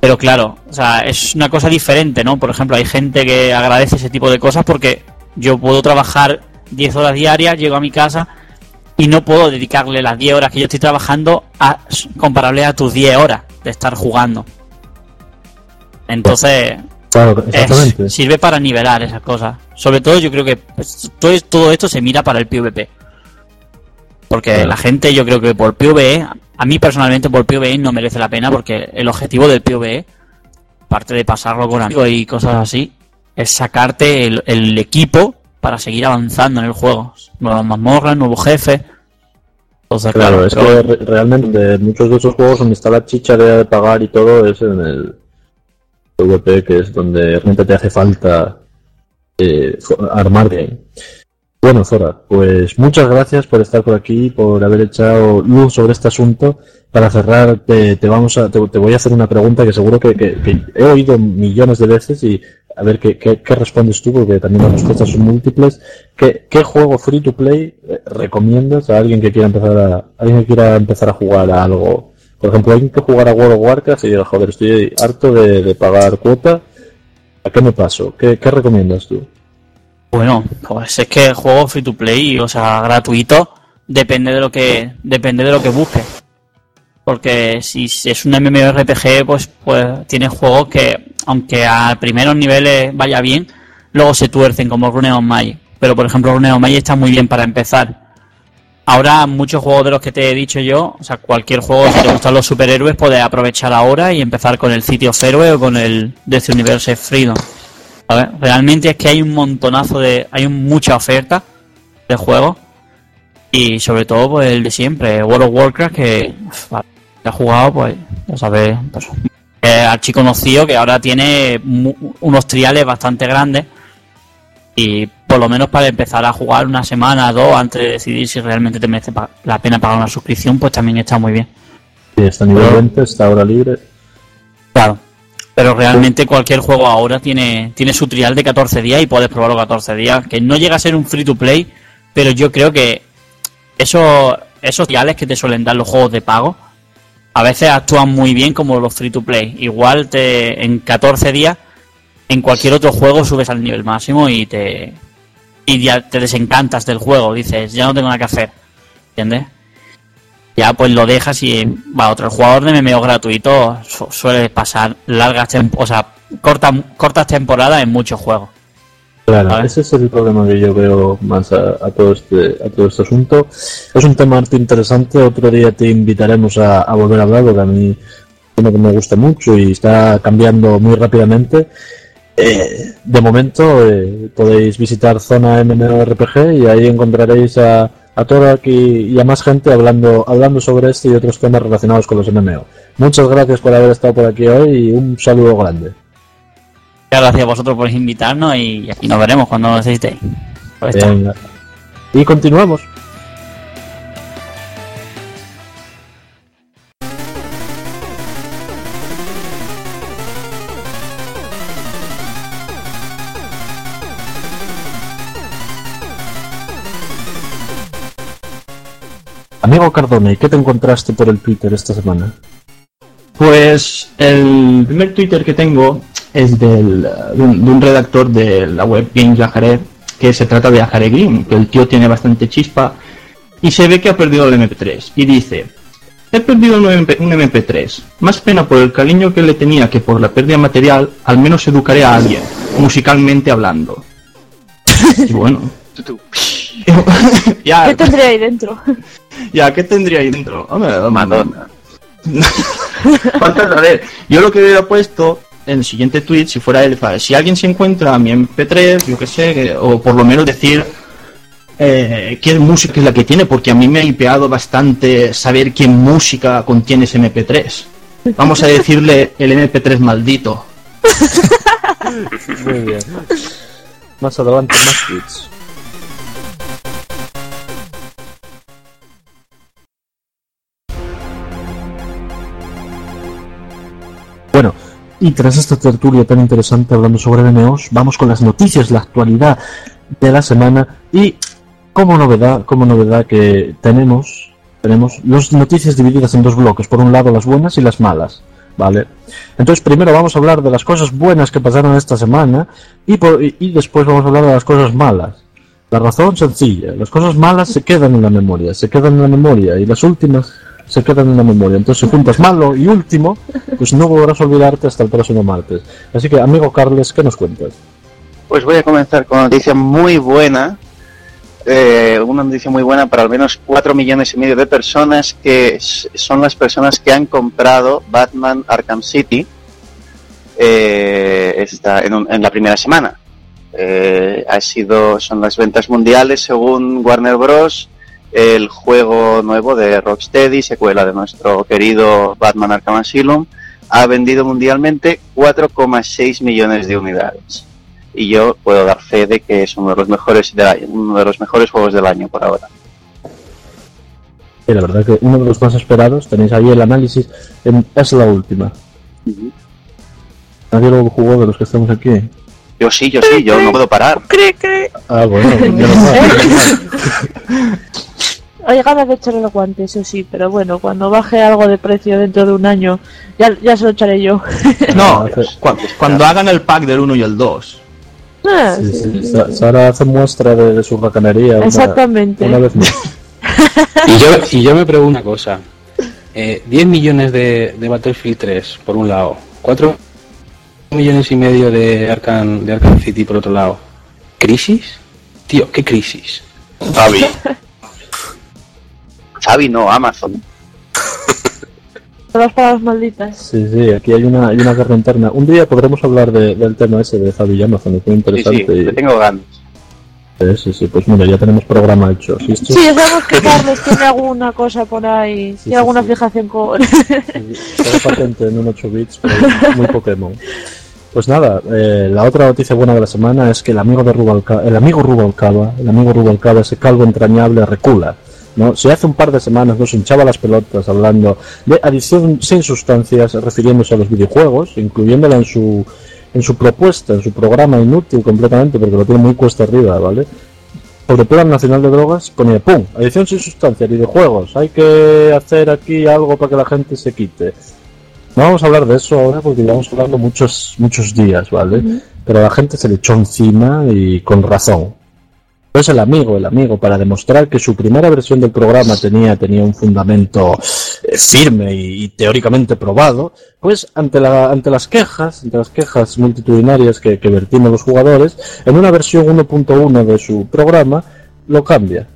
Pero claro, o sea, es una cosa diferente, ¿no? Por ejemplo, hay gente que agradece ese tipo de cosas porque yo puedo trabajar 10 horas diarias, llego a mi casa y no puedo dedicarle las 10 horas que yo estoy trabajando a comparable a tus 10 horas de estar jugando. Entonces, Claro, es- exactamente. sirve para nivelar esas cosas. Sobre todo yo creo que pues, todo, es- todo esto se mira para el PvP. Porque Claro. la gente yo creo que por PvE, a mí personalmente por PvE no merece la pena porque el objetivo del PvE, aparte de pasarlo con amigos y cosas así, es sacarte el, el equipo para seguir avanzando en el juego. Nuevas mazmorras, jefes. Entonces, Claro, claro, es pero- que re- realmente de muchos de esos juegos donde está la chicha de pagar y todo es en el PvP, que es donde realmente te hace falta eh, armar bien. Bueno, Zora, pues muchas gracias por estar por aquí, por haber echado luz sobre este asunto. Para cerrar, te, te vamos a, te, te voy a hacer una pregunta que seguro que, que- que he oído millones de veces y a ver qué, qué- qué respondes tú, porque también las respuestas son múltiples. ¿Qué, qué juego free to play eh, recomiendas a alguien que quiera empezar a, alguien que quiera empezar a jugar a algo? Por ejemplo, alguien que jugara a World of Warcraft y diga, joder, estoy harto de, de pagar cuota. ¿A qué me paso? ¿Qué, qué recomiendas tú? Bueno, pues es que el juego free to play, o sea, gratuito, depende de lo que depende de lo que busques. Porque si es un MMORPG, pues pues tienes juegos que aunque a primeros niveles vaya bien, luego se tuercen como Rune of Magic. Pero por ejemplo, Rune of Magic está muy bien para empezar. Ahora muchos juegos de los que te he dicho yo, o sea, cualquier juego si te gustan los superhéroes, puedes aprovechar ahora y empezar con el sitio Héroe o con el Death Universe Freedom. ¿sabes? Realmente es que hay un montonazo de. hay mucha oferta de juegos. Y sobre todo, pues el de siempre, World of Warcraft, que que ha jugado, pues, ya sabes, pues, eh, archiconocido, que ahora tiene unos triales bastante grandes. Y por lo menos para empezar a jugar una semana, dos, antes de decidir si realmente te merece la pena pagar una suscripción, pues también está muy bien. Sí, está a nivel Pero- 20, está ahora libre. Claro. Pero realmente cualquier juego ahora tiene, tiene su trial de 14 días y puedes probarlo 14 días. Que no llega a ser un free to play, pero yo creo que esos, esos triales que te suelen dar los juegos de pago, a veces actúan muy bien como los free to play. Igual te en 14 días en cualquier otro juego subes al nivel máximo y te y ya te desencantas del juego, dices, ya no tengo nada que hacer. ¿Entiendes? Ya pues lo dejas y va otro. El jugador de MMO gratuito su- suele pasar largas o sea, cortas temporadas en muchos juegos. Claro, ese es el problema que yo veo más a, a todo este a todo este asunto. Es un tema harto interesante. Otro día te invitaremos a, a volver a hablar porque a mí es uno que me gusta mucho y está cambiando muy rápidamente. Eh, de momento eh, podéis visitar Zona MMORPG y ahí encontraréis a, a todo aquí y a más gente hablando hablando sobre este y otros temas relacionados con los MMO. Muchas gracias por haber estado por aquí hoy y un saludo grande. Gracias a vosotros por invitarnos y, y nos veremos cuando necesitéis. Pues. Y continuamos. Amigo Cardone, ¿qué te encontraste por el Twitter esta semana? Pues el primer Twitter que tengo es del, eh, de, un, de un redactor de la web Games Yajaré, que se trata de Yajaré Green, que el tío tiene bastante chispa y se ve que ha perdido el MP3 y dice, he perdido un, MP, un MP3, más pena por el cariño que le tenía que por la pérdida material, al menos educaré a alguien, musicalmente hablando. Y bueno, ya, ¿Qué tendría ahí dentro? ya, ¿qué tendría ahí dentro? Hombre, hombre, Madonna. A yo lo que hubiera puesto en el siguiente tweet, si fuera para- si alguien se encuentra mi MP3, yo qué sé, o por lo menos decir eh, qué música es la que tiene, porque a mí me ha hipeado bastante saber qué música contiene ese MP3. Vamos a decirle el MP3 maldito. Muy bien. Más adelante, más tweets. Y tras esta tertulia tan interesante hablando sobre MMOs, vamos con las noticias, la actualidad de la semana y como novedad, como novedad que tenemos, tenemos las noticias divididas en dos bloques, por un lado las buenas y las malas, ¿vale? Entonces primero vamos a hablar de las cosas buenas que pasaron esta semana y, por- y, después vamos a hablar de las cosas malas. La razón sencilla, las cosas malas se quedan en la memoria, se quedan en la memoria y las últimas se quedan en la memoria. Entonces si juntas malo y último, pues no podrás olvidarte hasta el próximo martes. Así que amigo Carles, ¿qué nos cuentas? Pues voy a comenzar con una noticia muy buena. eh, una noticia muy buena para al menos 4 millones y medio de personas que son las personas que han comprado Batman Arkham City eh, esta- en, un- en la primera semana. Eh, ha sido, son las ventas mundiales según Warner Bros. El juego nuevo de Rocksteady, secuela de nuestro querido Batman Arkham Asylum, ha vendido mundialmente 4,6 millones de unidades y yo puedo dar fe de que es uno de los mejores del año, uno de los mejores juegos del año por ahora. Y la verdad que uno de los más esperados, tenéis ahí el análisis, en- es la última. Nadie lo jugó de los que estamos aquí. Yo sí, yo sí, yo no puedo parar. Ah, bueno, menos mal. Hay ganas de echarle el guante, eso sí, pero bueno, cuando baje algo de precio dentro de un año, ya, ya se lo echaré yo. No, cu- cuando hagan el pack del 1 y el 2. Ah, Sí, sí. sí, Sa- Sara hace muestra de, de su racanería una, Exactamente. una vez más. Y yo, y yo me pregunto una cosa. Eh, 10 millones de, de Battlefield 3, por un lado. 4 millones y medio de Arkham, de Arkham City, por otro lado. ¿Crisis? Tío, ¿qué crisis? Javi, Xavi no, Amazon. Todas palabras malditas. Sí, sí, aquí hay una, hay una guerra interna. Un día podremos hablar de- del tema ese de Javi y Amazon, es muy Sí, interesante. sí, y- le tengo ganas. Sí, sí, sí, pues mira, ya tenemos programa hecho. Sí, Sí, sabemos que Carlos tiene alguna cosa por ahí, Sí, tiene sí, alguna fijación con... Será patente en un 8 bits, pero muy Pokémon. Pues nada, eh, la otra noticia buena de la semana es que el amigo de Rubalcaba, el amigo Rubalcaba, el amigo Rubalcaba, ese calvo entrañable, recula. ¿no? Si hace un par de semanas nos hinchaba las pelotas hablando de adicción sin sustancias, refiriéndose a los videojuegos, incluyéndola en su, en su propuesta, en su programa inútil completamente, porque lo tiene muy cuesta arriba, ¿vale? sobre Plan Nacional de Drogas, ponía ¡pum! Adicción sin sustancia, videojuegos. Hay que hacer aquí algo para que la gente se quite. No vamos a hablar de eso ahora porque llevamos hablando muchos, muchos días, ¿vale? Pero la gente se le echó encima y con razón. Pues el amigo, el amigo, para demostrar que su primera versión del programa tenía, tenía un fundamento firme y, y teóricamente probado, pues ante, la, ante las quejas, ante las quejas multitudinarias que, que vertimos los jugadores, en una versión 1.1 de su programa, lo cambia.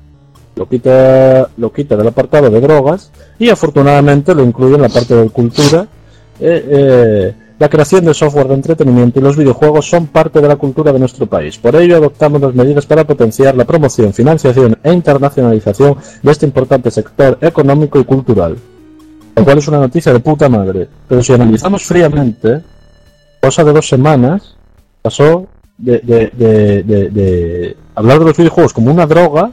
Lo quita, lo quita del apartado de drogas y afortunadamente lo incluye en la parte de cultura. eh, eh, la creación de software de entretenimiento y los videojuegos son parte de la cultura de nuestro país. Por ello, adoptamos las medidas para potenciar la promoción, financiación e internacionalización de este importante sector económico y cultural. Lo cual es una noticia de puta madre. Pero si analizamos fríamente, cosa de dos semanas, pasó de, de- de- de- de hablar de los videojuegos como una droga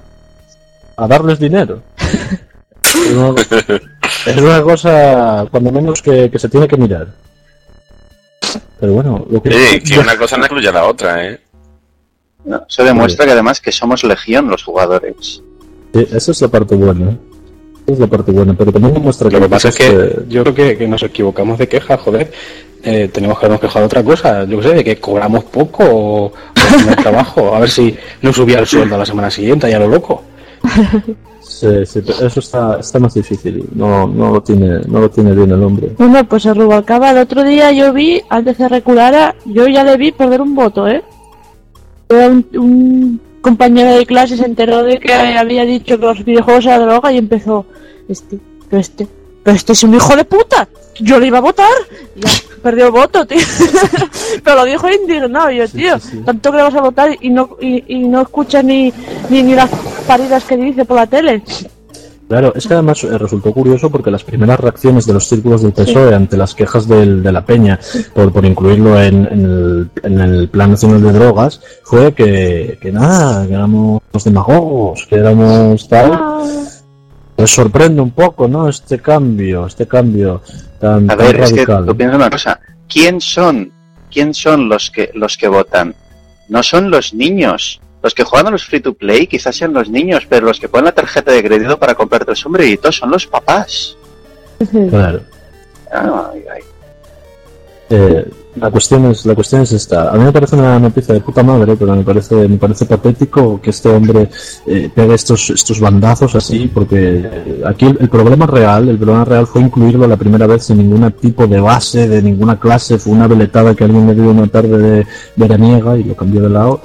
a darles dinero. es, una, es una cosa, cuando menos, que, que se tiene que mirar. Pero bueno, lo que... Que una cosa no excluye a la otra, ¿eh? No, eso demuestra que además que somos legión los jugadores. Sí, esa es la parte buena. Es la parte buena, pero también demuestra que Lo que pasa es que este- yo creo que, que nos equivocamos de queja, joder. Eh, tenemos que habernos quejado de otra cosa, yo qué sé, de que cobramos poco o, hay trabajo. A ver si no subía el sueldo a la semana siguiente, ya lo loco. Sí, sí, pero eso está, está más difícil. No, no, lo tiene, no lo tiene bien el hombre. Bueno, pues el Rubalcaba el otro día yo vi, antes de recular, yo ya le vi perder un voto, ¿eh? Era Un, un compañero de clase se enteró de que había dicho que los videojuegos eran droga y empezó, este, pero este, pero este es un hijo de puta, yo le iba a votar, y ya perdió el voto, tío. pero lo dijo indignado, yo, tío, sí, sí. tanto que le vas a votar y no, y, y no escuchas ni, ni, ni las paridas que dice por la tele. Claro, es que además eh, resultó curioso porque las primeras reacciones de los círculos del PSOE ante las quejas del- de la Peña por, por incluirlo en, en el, en el Plan Nacional de Drogas fue que, que nada, que éramos demagogos, que éramos tal. Ah, Pues sorprende un poco, ¿no? Este cambio, este cambio tan, A tan ver, es que radical. tú piensas una cosa. ¿Quién son? ¿Quién son los que los que votan? No son los niños. Los que juegan a los free to play quizás sean los niños, pero los que ponen la tarjeta de crédito para comprarte el sombrerito son los papás. Claro. Ay, ay. Eh, la cuestión es la cuestión es esta. A mí me parece una noticia de puta madre, pero me parece me parece patético que este hombre eh, pegue estos estos bandazos así, porque eh, aquí el, el problema real, el problema real fue incluirlo la primera vez sin ningún tipo de base, de ninguna clase, fue una veletada que alguien me dio una tarde de veraniega y lo cambió de lado.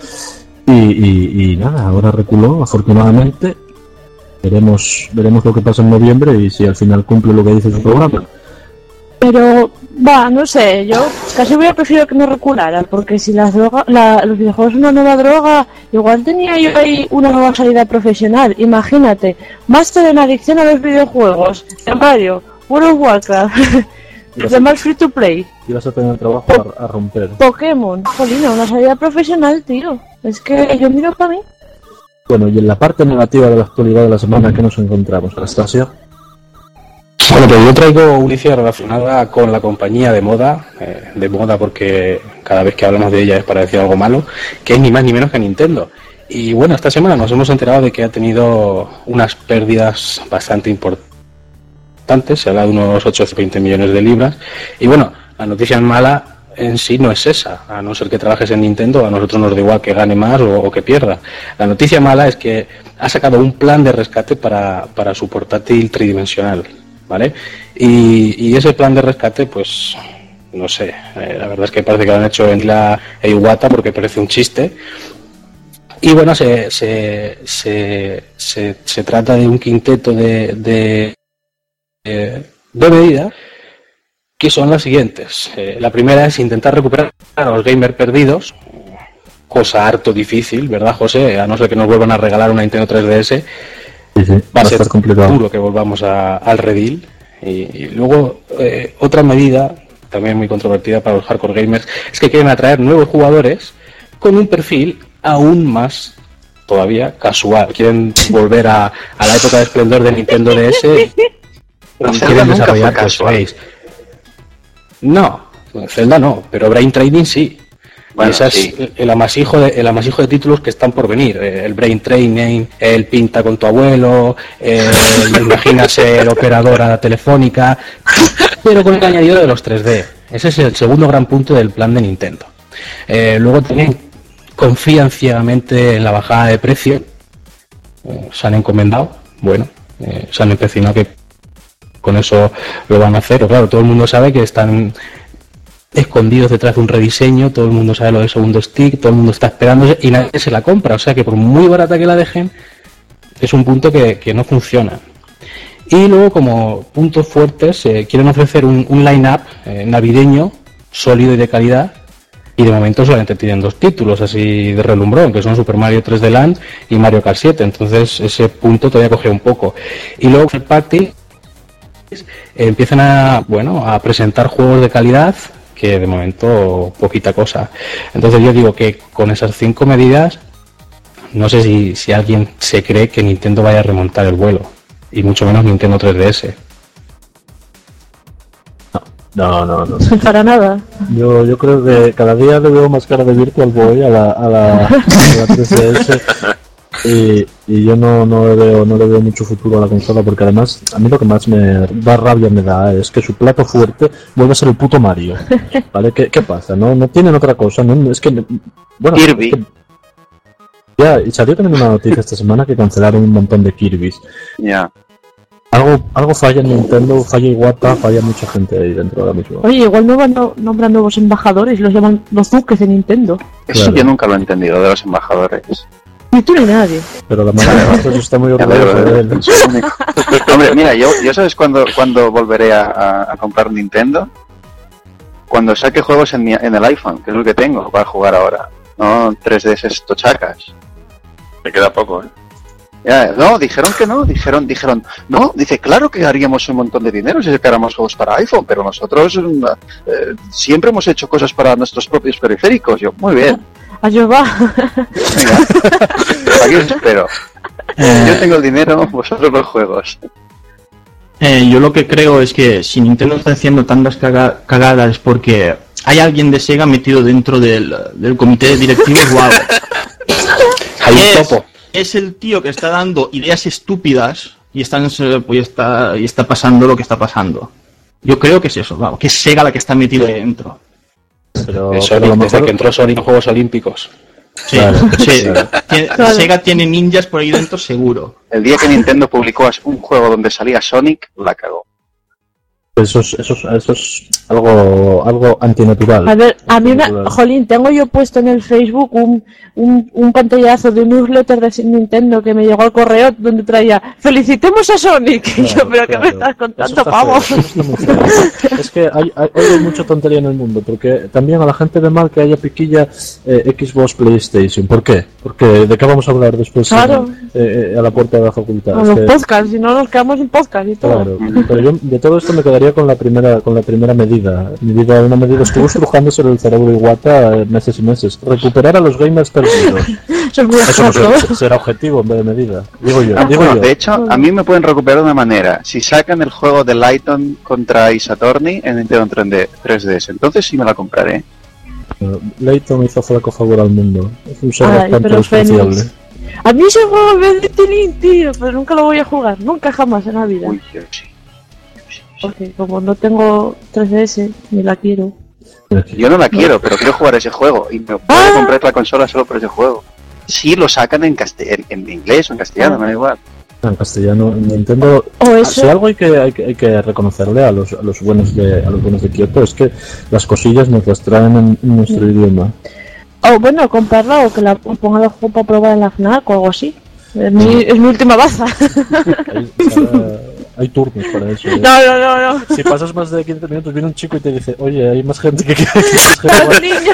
Y, y, y nada, ahora reculó, afortunadamente. Veremos, veremos lo que pasa en noviembre y si al final cumple lo que dice su programa. Pero, va, no sé, yo casi hubiera preferido que no reculara, porque si las drogas, la, los videojuegos son una nueva droga, igual tenía yo ahí una nueva salida profesional. Imagínate, máster en adicción a los videojuegos, en Mario, World of Warcraft, demás free to play, y vas a tener trabajo a, a romper. Pokémon, jolina, una salida profesional, tío. Es que yo miro para mí. Bueno, y en la parte negativa de la actualidad de la semana, ¿qué nos encontramos, Anastasio? Bueno, pues yo traigo una noticia relacionada con la compañía de moda, eh, de moda porque cada vez que hablamos de ella es para decir algo malo, que es ni más ni menos que Nintendo. Y bueno, esta semana nos hemos enterado de que ha tenido unas pérdidas bastante importantes, se habla de unos 820 millones de libras. Y bueno, la noticia mala en sí no es esa, a no ser que trabajes en Nintendo, a nosotros nos da igual que gane más o, que pierda. La noticia mala es que ha sacado un plan de rescate para, para su portátil tridimensional, ¿vale? Y, y ese plan de rescate, pues, no sé, eh, la verdad es que parece que lo han hecho en la Iwata porque parece un chiste. Y bueno, se, se, se, se, trata de un quinteto de, de, de, de medidas que son las siguientes. Eh, la primera es intentar recuperar a los gamers perdidos, cosa harto difícil, ¿verdad, José? A no ser que nos vuelvan a regalar una Nintendo 3DS, Sí, sí, va a ser complicado. duro que volvamos a- al redil. Y, y luego, eh, otra medida, también muy controvertida para los hardcore gamers, es que quieren atraer nuevos jugadores con un perfil aún más todavía casual. Quieren volver a, a la época de esplendor de Nintendo DS y quieren desarrollar casual. cosplays. No, Zelda no, pero Brain Trading sí. Bueno, ese es sí. el amasijo, de, el amasijo de títulos que están por venir. Eh, El Brain Training, el Pinta con tu abuelo, el Imagina ser operadora telefónica, pero con el añadido de los 3D. Ese es el segundo gran punto del plan de Nintendo. Eh, luego también confían ciegamente en la bajada de precio. Eh, se han encomendado, bueno, eh, se han empecinado que con eso lo van a hacer. Pero claro, todo el mundo sabe que están escondidos detrás de un rediseño, todo el mundo sabe lo del segundo stick, todo el mundo está esperándose y nadie se la compra. O sea que por muy barata que la dejen, es un punto que, que no funciona. Y luego como puntos fuertes, eh, quieren ofrecer un, un line-up eh, navideño sólido y de calidad. Y de momento solamente tienen dos títulos así de relumbrón, que son Super Mario 3D Land y Mario Kart 7. Entonces ese punto todavía coge un poco. Y luego Third Party empiezan a bueno a presentar juegos de calidad que de momento poquita cosa. Entonces yo digo que con esas cinco medidas no sé si, si alguien se cree que Nintendo vaya a remontar el vuelo y mucho menos Nintendo 3DS. No, no, no. Para nada. Yo, yo creo que cada día le veo más cara de Virtual Boy a la, a la, a la 3DS. Y, y yo no, no, le veo, no le veo mucho futuro a la consola porque además a mí lo que más me da rabia me da es que su plato fuerte vuelve a ser el puto Mario. ¿Vale? ¿Qué, qué pasa? ¿No? no tienen otra cosa. ¿no? Es que. Bueno, Kirby. es que- ya, y salió también una noticia esta semana que cancelaron un montón de Kirby's. Ya. Algo, algo falla en Nintendo, falla Iwata, falla mucha gente ahí dentro ahora mismo. Oye, igual no van a nombrar nuevos embajadores, los llaman los duques de Nintendo. Eso Claro. yo nunca lo he entendido de los embajadores. Ni tú ni nadie. Pero la madre de Bastos está muy orgullosa de él. Hombre, mira, yo, yo sabes cuándo, cuándo volveré a, a- a comprar Nintendo? Cuando saque juegos en, mi- en el iPhone, que es lo que tengo para jugar ahora. No 3DS tochacas. Me queda poco, ¿eh? Ya, no, dijeron que no, dijeron, dijeron, no, dice, claro que haríamos un montón de dinero si sacáramos juegos para iPhone, pero nosotros mm, eh, siempre hemos hecho cosas para nuestros propios periféricos. Yo, muy bien, Allá va. venga, aquí os espero. Yo tengo el dinero, vosotros los juegos. Eh, yo lo que creo es que si Nintendo está haciendo tantas caga- cagadas es porque hay alguien de Sega metido dentro del, del comité de directivos o algo. Hay un es, topo. es el tío que está dando ideas estúpidas y están eh, pues está, y está pasando lo que está pasando. Yo creo que es eso, vamos, que es Sega la que está metida ahí dentro. Pero, De pero Sonic, lo desde mejor- que entró Sonic en Juegos Olímpicos. Sí, Claro, sí. claro. Tiene- Claro. Sega tiene ninjas por ahí dentro seguro. El día que Nintendo publicó un juego donde salía Sonic, la cagó. Eso es, eso es, eso es algo, algo antinatural. A ver, a mí. Antinatural. Jolín, tengo yo puesto en el Facebook un, un, un pantallazo de un newsletter de Nintendo que me llegó al correo donde traía ¡Felicitemos a Sonic! y yo, Claro, ¿pero qué me claro. estás contando, pavo? es que hay, hay, mucha tontería en el mundo, porque también a la gente de mal que haya piquilla eh, Xbox PlayStation. ¿Por qué? Porque ¿de qué vamos a hablar después Claro. eh, eh, a la puerta de la facultad? A los que- podcasts, si no nos quedamos sin podcast y todo. Claro, pero yo de todo esto me quedaría con la primera con la primera medida. Medida, una medida estuvo estrujándose el cerebro Iwata eh, meses y meses. Recuperar a los gamers perdidos. Eso no será, será objetivo en vez de medida. Digo yo, Ah, digo bueno, yo. de hecho, a mí me pueden recuperar de una manera. Si sacan el juego de Lighton contra Isatorni en Nintendo 3D 3DS, entonces sí me la compraré. Leighton hizo flaco favor al mundo. Es un ser Ay, bastante. A mí ese juego me de tilín, tío, pero nunca lo voy a jugar. Nunca jamás en la vida. Uy, sí. Porque como no tengo 3DS, ni la quiero. Yo no la quiero, pero quiero jugar ese juego y me puedo Ah. comprar la consola solo por ese juego. Si lo sacan en, caste- en, en inglés o en castellano, Ah. me da igual. En castellano, en Nintendo. O Si eso. algo hay que, hay que, hay que reconocerle a los, a los buenos de a los buenos de Kyoto es que las cosillas nos las traen en, en nuestro idioma. O bueno, comprarla o que la ponga el juego para probar en la FNAC o algo así. Es mi, es mi última baza. Hay, turnos para eso. ¿eh? No, no, no, no. Si pasas más de 15 minutos, viene un chico y te dice, oye, hay más gente que quiere Al igual". niño,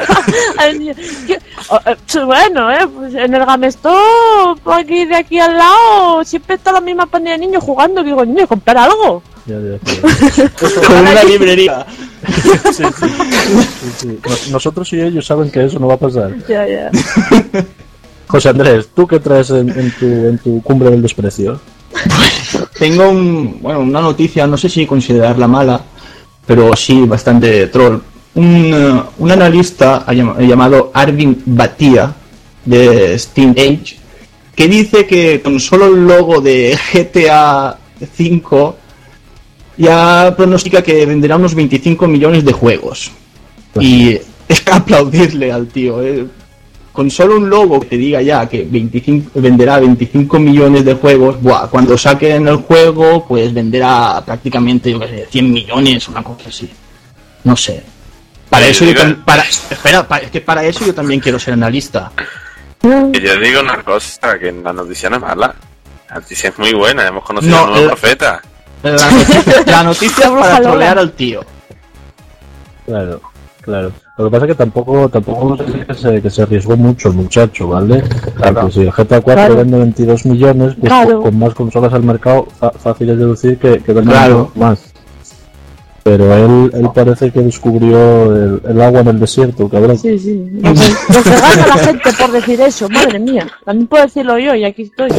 al niño. Eh, pues bueno, eh, pues en el Gamestop, aquí de aquí al lado, siempre está la misma pandilla de niños jugando. Digo, niño, comprar algo. Ya, ya, ya. Con una librería. Sí, sí, sí, sí. Nos- Nosotros y ellos saben que eso no va a pasar. Ya, ya. José Andrés, ¿tú qué traes en, en tu, en tu cumbre del desprecio? Tengo un, bueno, una noticia, no sé si considerarla mala, pero sí bastante troll. un, eh, un analista llamado Arvin Batia de Steam Age que dice que con solo el logo de GTA V ya pronostica que venderá unos 25 millones de juegos. Y es que aplaudirle al tío. eh. Con solo un logo que te diga ya que 25, venderá 25 millones de juegos, buah, cuando saquen el juego, pues venderá prácticamente, yo qué sé, 100 millones, una cosa así. No sé. Para eso yo tam- para, espera, es que para eso yo también quiero ser analista. Que yo digo una cosa, que la noticia no es mala. La noticia es muy buena, hemos conocido No, a un nuevo la- profeta. La noticia, la noticia es bruja para trolear al tío. Claro, claro. Lo que pasa es que tampoco, tampoco vamos a decir que se, que se arriesgó mucho el muchacho, ¿vale? Porque si el GTA 4 Claro. vende 22 millones, pues Claro. con, más consolas al mercado, fácil es deducir que, que Claro. más. Pero él, él parece que descubrió el, el agua en el desierto, cabrón. Sí, sí. Lo que, gana la gente por decir eso, madre mía. También puedo decirlo yo y aquí estoy. Sí.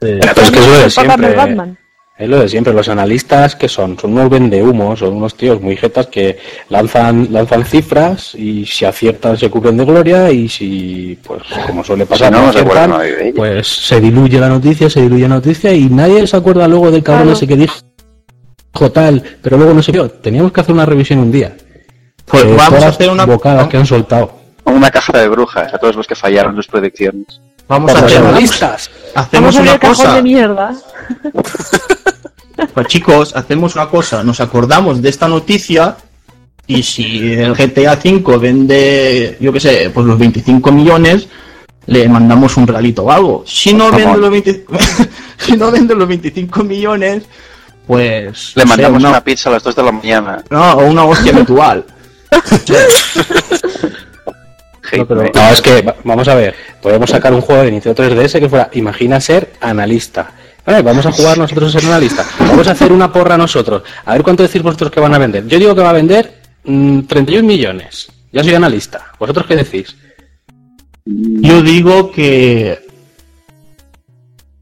Pero es que es de Págame siempre. el Batman. Es lo de siempre, los analistas que son, son unos vendehumos, son unos tíos muy jetas que lanzan, lanzan cifras y si aciertan se cubren de gloria y si, pues como suele pasar, Si no, no no se acuerdan aciertan, pues se diluye la noticia, se diluye la noticia y nadie se acuerda luego del cabrón Claro. ese que dijo tal, pero luego no se vio. Teníamos que hacer una revisión un día. Pues vamos a hacer una bocadas que han soltado. Una caja de brujas a todos los que fallaron sus predicciones. Vamos a hacer una, analistas. hacemos Vamos a una el cajón cosa. de mierda. Pues chicos, hacemos una cosa, nos acordamos de esta noticia y si el GTA V vende, yo qué sé, pues los 25 millones, le mandamos un realito o algo. Si no vende los 20 si no vende los 25 millones, pues Le mandamos una, una pizza a las 2 de la mañana. no, o una hostia virtual. No, pero- No, es que, va- vamos a ver, podemos sacar un juego de inicio 3DS que fuera, imagina ser analista. Vale, vamos a jugar nosotros a ser analista. Vamos a hacer una porra nosotros. A ver cuánto decís vosotros que van a vender. Yo digo que va a vender mm, 31 millones. Ya soy analista. ¿Vosotros qué decís? Yo digo que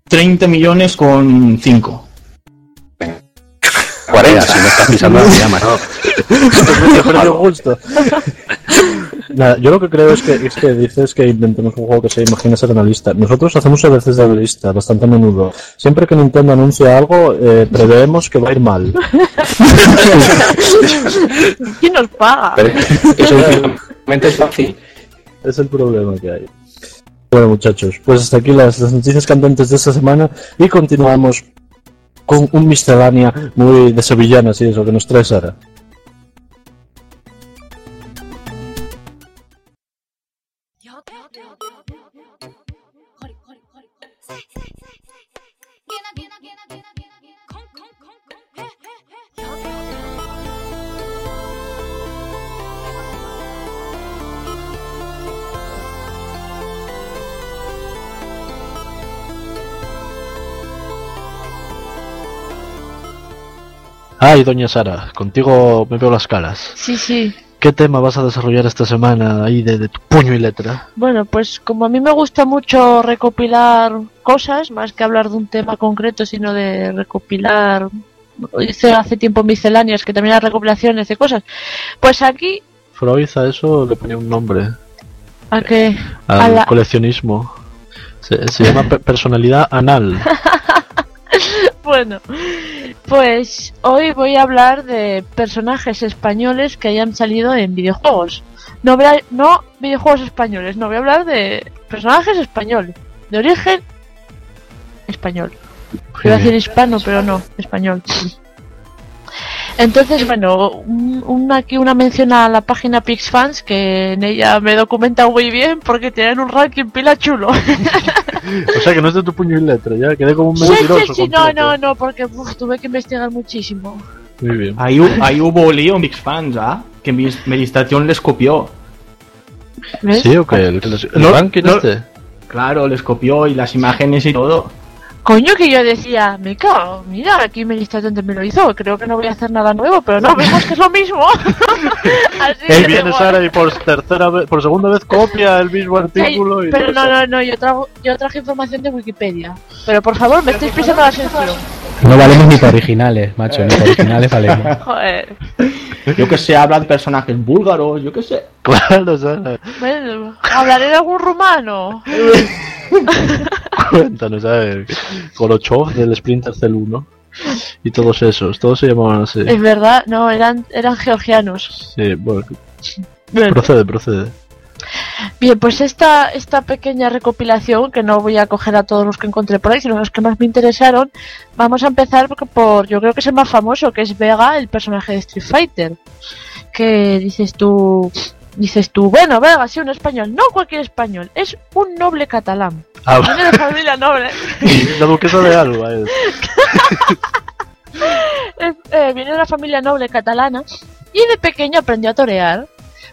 30 millones con 5. 40. Si me estás pisando la llama, ¿no? Justo. Nada, yo lo que creo es que, es que dices que inventemos un juego que se imagina ser analista. Nosotros hacemos a veces de analista, bastante a menudo. Siempre que Nintendo anuncia algo, eh, preveemos que va a ir mal. ¿Quién nos paga? Pero eso últimamente es fácil. Es el problema que hay. Bueno, muchachos, pues hasta aquí las, las noticias candentes de esta semana y continuamos con un miscelánea muy de sevillanas y eso que nos trae Sara. Ay, doña Sara, contigo me veo las caras. Sí, sí. ¿Qué tema vas a desarrollar esta semana ahí de, de tu puño y letra? Bueno, pues como a mí me gusta mucho recopilar cosas, más que hablar de un tema concreto, sino de recopilar, hice hace tiempo misceláneas, que también eran recopilaciones de cosas, pues aquí, Freud a eso le ponía un nombre, a que, al A la- coleccionismo. Se, se llama pe- personalidad anal. bueno, pues hoy voy a hablar de personajes españoles que hayan salido en videojuegos. No, voy a- no videojuegos españoles, no voy a hablar de personajes españoles, de origen español. Iba a decir hispano, pero no, español. Entonces, bueno, un, un- aquí una mención a la página PixFans, que en ella me documenta muy bien porque tienen un ranking pila chulo. O sea que no es de tu puño y letra, ya quedé como un Sí, sí, mentiroso. sí, no, no, no, porque uf, tuve que investigar muchísimo. Muy bien. Ahí, ahí hubo lío en Big Fans, ¿ah? Que mi administración les copió. ¿Ves? ¿Sí o qué? ¿El, el No, ranking no. este? Claro, les copió y las imágenes y todo. Coño, que yo decía, me cago, mira, aquí Meditación también lo hizo, creo que no voy a hacer nada nuevo, pero no, vemos que es lo mismo. Así que, viene. Sara y por tercera vez, por segunda vez copia el mismo Ay, artículo y pero no, no, no, yo, trago, yo traje información de Wikipedia. Pero por favor, me estáis pisando la sección. No valemos ni para originales, macho, ni para originales valemos. Joder. Yo que sé, habla de personajes búlgaros, yo que sé. Claro, ¿sabes? Bueno, ¿hablaré de algún rumano? Cuéntanos, a ver. Golochov del Splinter Cell 1. Y todos esos, todos se llamaban así. Es verdad, no, eran, eran georgianos. Sí, bueno, Bueno, procede, procede. Bien, pues esta, esta pequeña recopilación, que no voy a coger a todos los que encontré por ahí, sino los que más me interesaron, vamos a empezar por, por- yo creo que es el más famoso, que es Vega, el personaje de Street Fighter. Que dices tú, dices tú, bueno, Vega, sí, un español, no cualquier español, es un noble catalán. Ah, Viene de familia noble. la duquesa de Alba. Es- eh, viene de una familia noble catalana y de pequeño aprendió a torear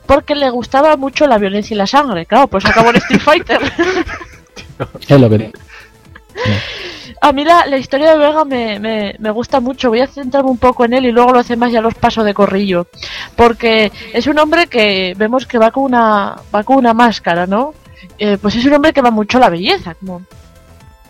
porque le gustaba mucho la violencia y la sangre. Claro, pues acabó en Street Fighter. Es lo que. A mí la, historia de Vega me, me, gusta mucho. Voy a centrarme un poco en él y luego los demás ya los paso de corrillo. Porque es un hombre que vemos que va con una, va con una máscara, ¿no? Eh, pues es un hombre que va mucho a la belleza, como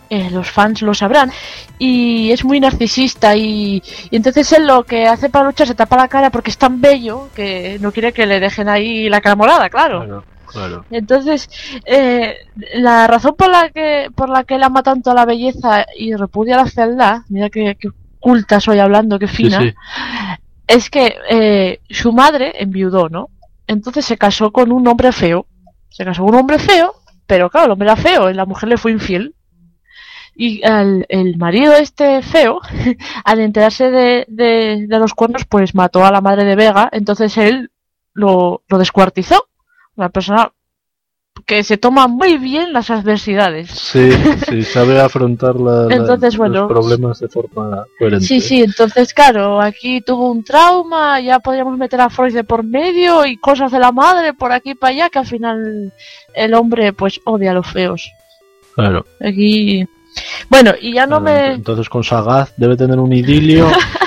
eh, los fans lo sabrán. Y es muy narcisista y, y entonces él lo que hace para luchar se tapa la cara porque es tan bello que no quiere que le dejen ahí la cara morada. Claro, claro. Entonces, eh, la razón por la que por la que él ama tanto a la belleza y repudia la fealdad, mira que, que culta soy hablando, que fina, sí. es que eh, su madre enviudó, ¿no? Entonces se casó con un hombre feo. Se casó con un hombre feo, pero claro, el hombre era feo y la mujer le fue infiel. Y al- el marido este feo, al enterarse de, de, de los cuernos, pues mató a la madre de Vega, entonces él lo, lo descuartizó. Una persona que se toma muy bien las adversidades. Sí, sí, sabe afrontar la- la- Entonces, bueno. los problemas de forma coherente. Sí, sí, entonces claro, aquí tuvo un trauma, ya podríamos meter a Freud de por medio y cosas de la madre por aquí y para allá, que al final el hombre pues odia a los feos. Claro. Aquí... Bueno, y ya no me... Entonces con Sagaz debe tener un idilio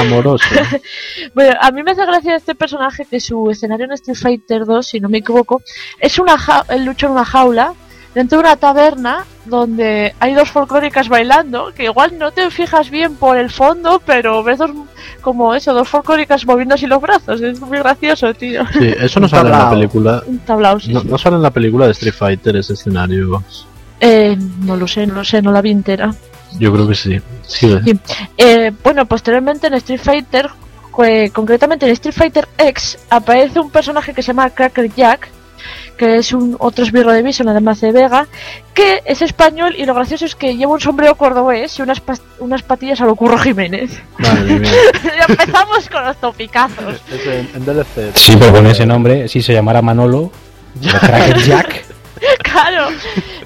amoroso. Bueno, a mí me hace gracia este personaje que su escenario en Street Fighter 2, si no me equivoco, es una ja él lucha en una jaula dentro de una taberna donde hay dos folclóricas bailando, que igual no te fijas bien por el fondo, pero ves dos, como eso, dos folclóricas moviendo así los brazos, es muy gracioso, tío. Sí, eso no sale en la película. Un tablao, sí, No, sí. no sale en la película de Street Fighter ese escenario. Eh, no lo sé, no lo sé, no la vi entera. Yo creo que sí. Sigue. Sí. Eh, bueno, posteriormente en Street Fighter, eh, concretamente en Street Fighter X, aparece un personaje que se llama Cracker Jack, que es un otro esbirro de Bison, además de Vega, que es español y lo gracioso es que lleva un sombrero cordobés y unas, unas patillas a lo Curro Jiménez. Madre mía. empezamos con los topicazos. Es en, en DLC. Sí, pero con ese nombre, si se llamara Manolo, o Cracker Jack. Claro,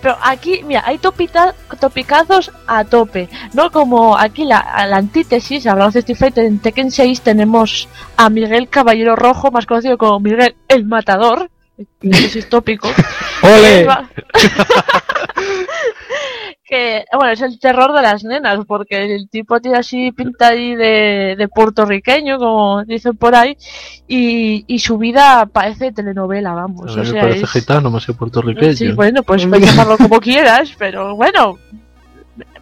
pero aquí, mira, hay topicazos a tope, ¿no? Como aquí la, antítesis, hablamos de Street Fighter, en Tekken 6 tenemos a Miguel Caballero Rojo, más conocido como Miguel el Matador, es tópico. ¡Ole! que, bueno, es el terror de las nenas, porque el tipo tiene así pinta ahí de, de puertorriqueño, como dicen por ahí, y, y su vida parece telenovela, A vamos. o sea, parece es- gitano, más que puertorriqueño. Sí, bueno, pues puedes llamarlo como quieras, pero bueno,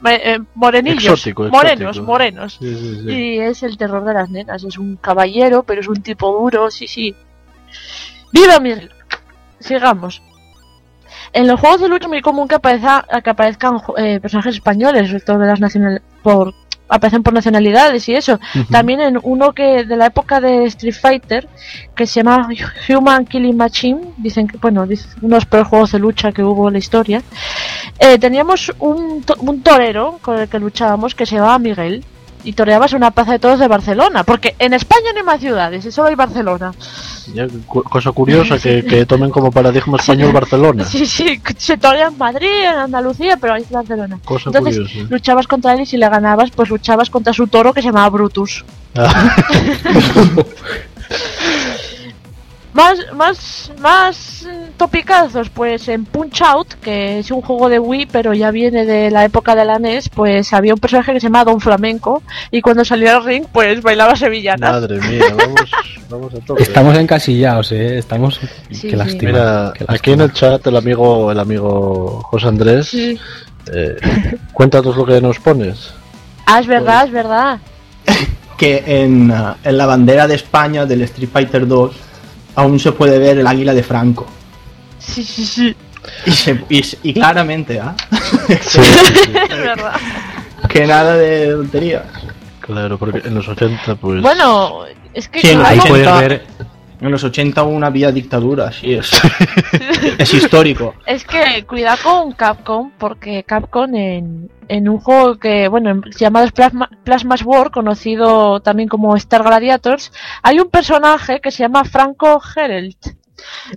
eh, morenillos, Exótico, morenos, exótico. morenos. Sí, sí, sí. Y es el terror de las nenas, es un caballero, pero es un tipo duro, sí, sí. ¡Viva! Sigamos. En los juegos de lucha es muy común que, apareza- que aparezcan eh, personajes españoles, sobre todo de las nacional por aparecen por nacionalidades y eso. También en uno que de la época de Street Fighter, que se llama Human Killing Machine, dicen que, bueno, dice- uno de los peores juegos de lucha que hubo en la historia, eh, teníamos un, un torero con el que luchábamos que se llamaba Miguel. Y toreabas una plaza de toros de Barcelona, porque en España no hay más ciudades, y solo hay Barcelona. Ya, cu- cosa curiosa que, que tomen como paradigma español Barcelona. Sí, sí, se torea en Madrid, en Andalucía, pero hay Barcelona. Cosa Entonces, curiosa. luchabas contra él y si le ganabas, pues luchabas contra su toro que se llamaba Brutus. Ah, Más, más, más topicazos, pues en Punch Out, que es un juego de Wii, pero ya viene de la época de la NES, pues había un personaje que se llamaba Don Flamenco, y cuando salía al ring, pues bailaba sevillanas. madre mía, vamos, vamos a tope. Estamos encasillados, eh. Estamos. Sí, qué sí. lástima. Mira, qué aquí en el chat el amigo, el amigo José Andrés, Sí. eh, cuéntanos lo que nos pones. Ah, es verdad, es verdad. que en, en la bandera de España del Street Fighter 2 aún se puede ver el águila de Franco. Sí, sí, sí. Y, se- y claramente, ¿ah? Es verdad. que nada de tonterías. Claro, porque en los 80, pues. Bueno, es que Sí, en los Ahí puedes 80 ver En los 80 aún había dictadura, sí, es, es histórico. es que cuidado con Capcom, porque Capcom en, en un juego que, bueno, llamado Plasma, Plasma's War, conocido también como Star Gladiators, hay un personaje que se llama Franco Herelt.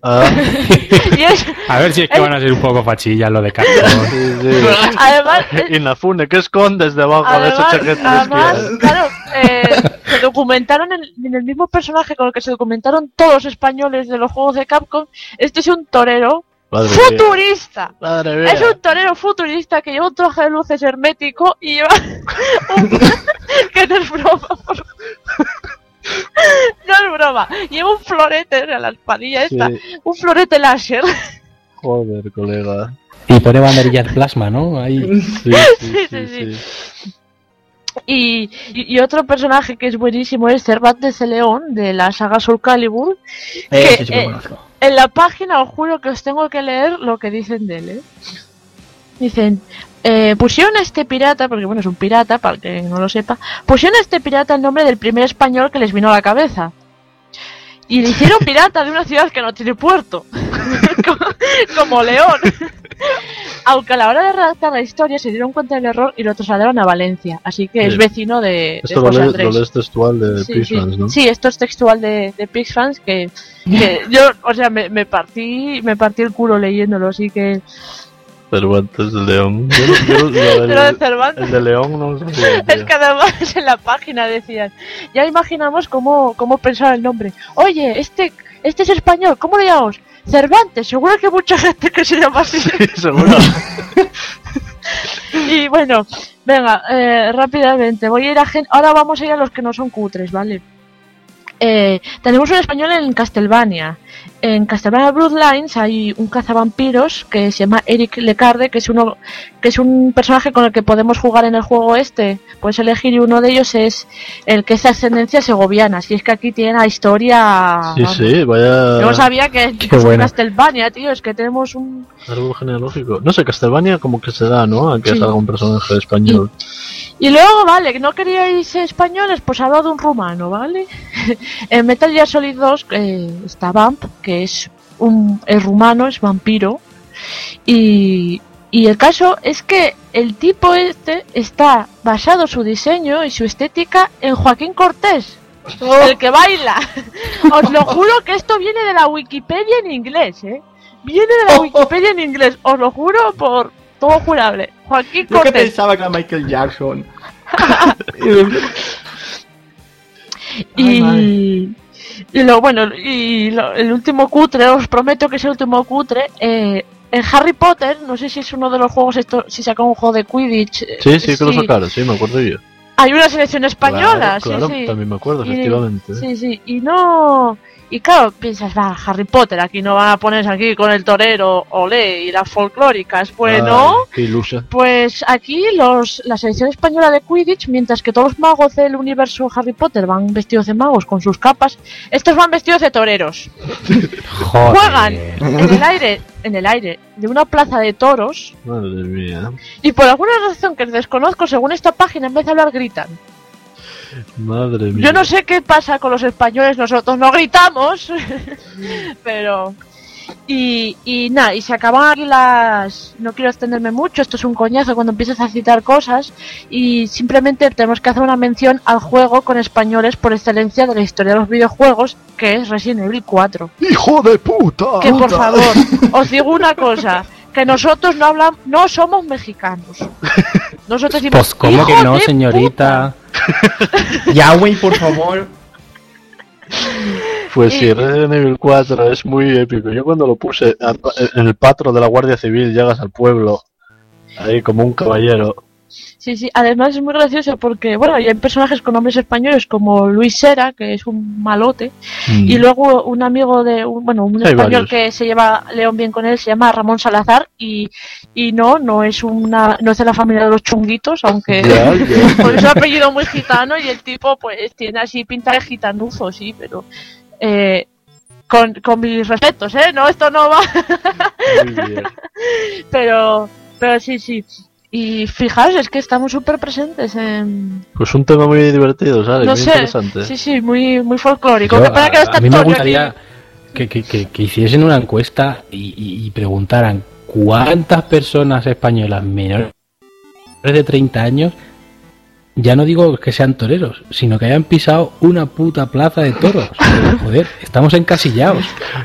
Ah, A ver si es que van a ser un poco fachillas lo de Capcom. sí, sí. además, Inafune, ¿qué escondes debajo de ese Además, chaquete? además, claro, eh, se documentaron en, en el mismo personaje con el que se documentaron todos los españoles de los juegos de Capcom. Este es un torero Madre futurista. Madre mía. Es un torero futurista que lleva un traje de luces hermético y lleva un... que no es broma. por- No es broma. Lleva un florete en la espadilla Sí, esta. Un florete láser. joder, colega. Y pone banderillas plasma, ¿no? Ahí. Sí, sí, Sí, sí, sí, sí. Y, y, y otro personaje que es buenísimo es Cervantes de León de la saga Soul Calibur. Eh, Que, sí, sí que eh, lo conozco. En la página os juro que os tengo que leer lo que dicen de él. ¿eh? Dicen, eh, pusieron a este pirata, porque bueno, es un pirata, para el que no lo sepa, pusieron a este pirata el nombre del primer español que les vino a la cabeza. Y le hicieron pirata de una ciudad que no tiene puerto, como, como León. Aunque a la hora de redactar la historia se dieron cuenta del error y lo trasladaron a Valencia, así que es vecino de, de Esto lo José lees, lo lees textual de Sí, Pixfans, sí. ¿no? Sí, esto es textual de, de Pixfans que, que yo, o sea, me, me partí, me partí el culo leyéndolo, así que Cervantes de León. Yo, yo Pero Cervantes. el de León no sabía, es que además en la página decían, ya imaginamos cómo, cómo pensar el nombre. Oye, este, este es español, ¿cómo le llamamos? Cervantes, seguro que hay mucha gente que se llama así. Sí, seguro. y bueno, venga, eh, rápidamente, voy a ir a gente, ahora vamos a ir a los que no son cutres, ¿vale? Eh, tenemos un español en Castlevania. En Castlevania Bloodlines hay un cazavampiros que se llama Eric Lecarde, que es uno, que es un personaje con el que podemos jugar en el juego este. Puedes elegir y uno de ellos es el que es de ascendencia segoviana. Si es que aquí tiene la historia. Sí, vamos. sí, vaya Yo sabía que es. Castlevania, tío. Es que tenemos un, árbol genealógico. No sé, Castlevania como que se da, ¿no? A que Sí. salga un personaje español. Y luego, vale, que no queríais españoles, pues hablo de un rumano, ¿vale? en Metal Gear Solid 2 eh, está Vamp, que es un es rumano, es vampiro. Y, y el caso es que el tipo este está basado su diseño y su estética en Joaquín Cortés, el que baila. Os lo juro que esto viene de la Wikipedia en inglés, ¿eh? Viene de la Wikipedia en inglés, os lo juro por todo jurable. Joaquín Yo que Cortés. pensaba que era Michael Jackson. Y, y lo bueno, y lo- el último cutre, os prometo que es el último cutre. Eh, en Harry Potter, no sé si es uno de los juegos, esto, si saca un juego de Quidditch. eh, Sí, sí, que lo sacaron, sí, me acuerdo yo. Hay una selección española, Claro, claro, sí, sí. también me acuerdo, Y- efectivamente. Sí, sí, y no. Y claro, piensas, va, Harry Potter, aquí no van a ponerse aquí con el torero, olé, y las folclóricas. Bueno, Ay, pues aquí los, la selección española de Quidditch, mientras que todos los magos del universo Harry Potter van vestidos de magos con sus capas, estos van vestidos de toreros. Joder. Juegan en el aire, en el aire de una plaza de toros Madre mía. y por alguna razón que desconozco, según esta página, en vez de hablar gritan. Madre mía. Yo no sé qué pasa con los españoles, nosotros no gritamos, pero... Y, y nada, y se acaban aquí las... No quiero extenderme mucho, esto es un coñazo cuando empiezas a citar cosas y simplemente tenemos que hacer una mención al juego con españoles por excelencia de la historia de los videojuegos, que es Resident Evil 4. ¡Hijo de puta! Que por favor, os digo una cosa, que nosotros no hablamos, no somos mexicanos. Nosotros decimos, Pues, ¿cómo "Hijo que no, señorita? Güey, por favor. Pues sí, Resident Evil 4 es muy épico. Yo cuando lo puse en el patro de la Guardia Civil, llegas al pueblo, ahí como un caballero. Sí, sí, además es muy gracioso porque, bueno, hay personajes con nombres españoles como Luis Sera, que es un malote, Mm. y luego un amigo de, un- bueno, un Hay español varios. que se lleva León bien con él, se llama Ramón Salazar, y, y no, no es una, no es de la familia de los chunguitos, aunque por su apellido muy gitano, y el tipo pues tiene así pinta de gitanuzo, sí, pero, eh, con, con mis respetos, ¿eh? No, esto no va Muy bien. pero pero sí sí y fijaos es que estamos súper presentes en Pues un tema muy divertido, ¿sabes? no muy sé interesante. sí sí muy muy folclórico Yo, que que a, está a mí me gustaría que, que- que- que hiciesen una encuesta y, y- y preguntaran cuántas personas españolas menores de 30 años, ya no digo que sean toreros, sino que hayan pisado una puta plaza de toros. Joder, estamos encasillados.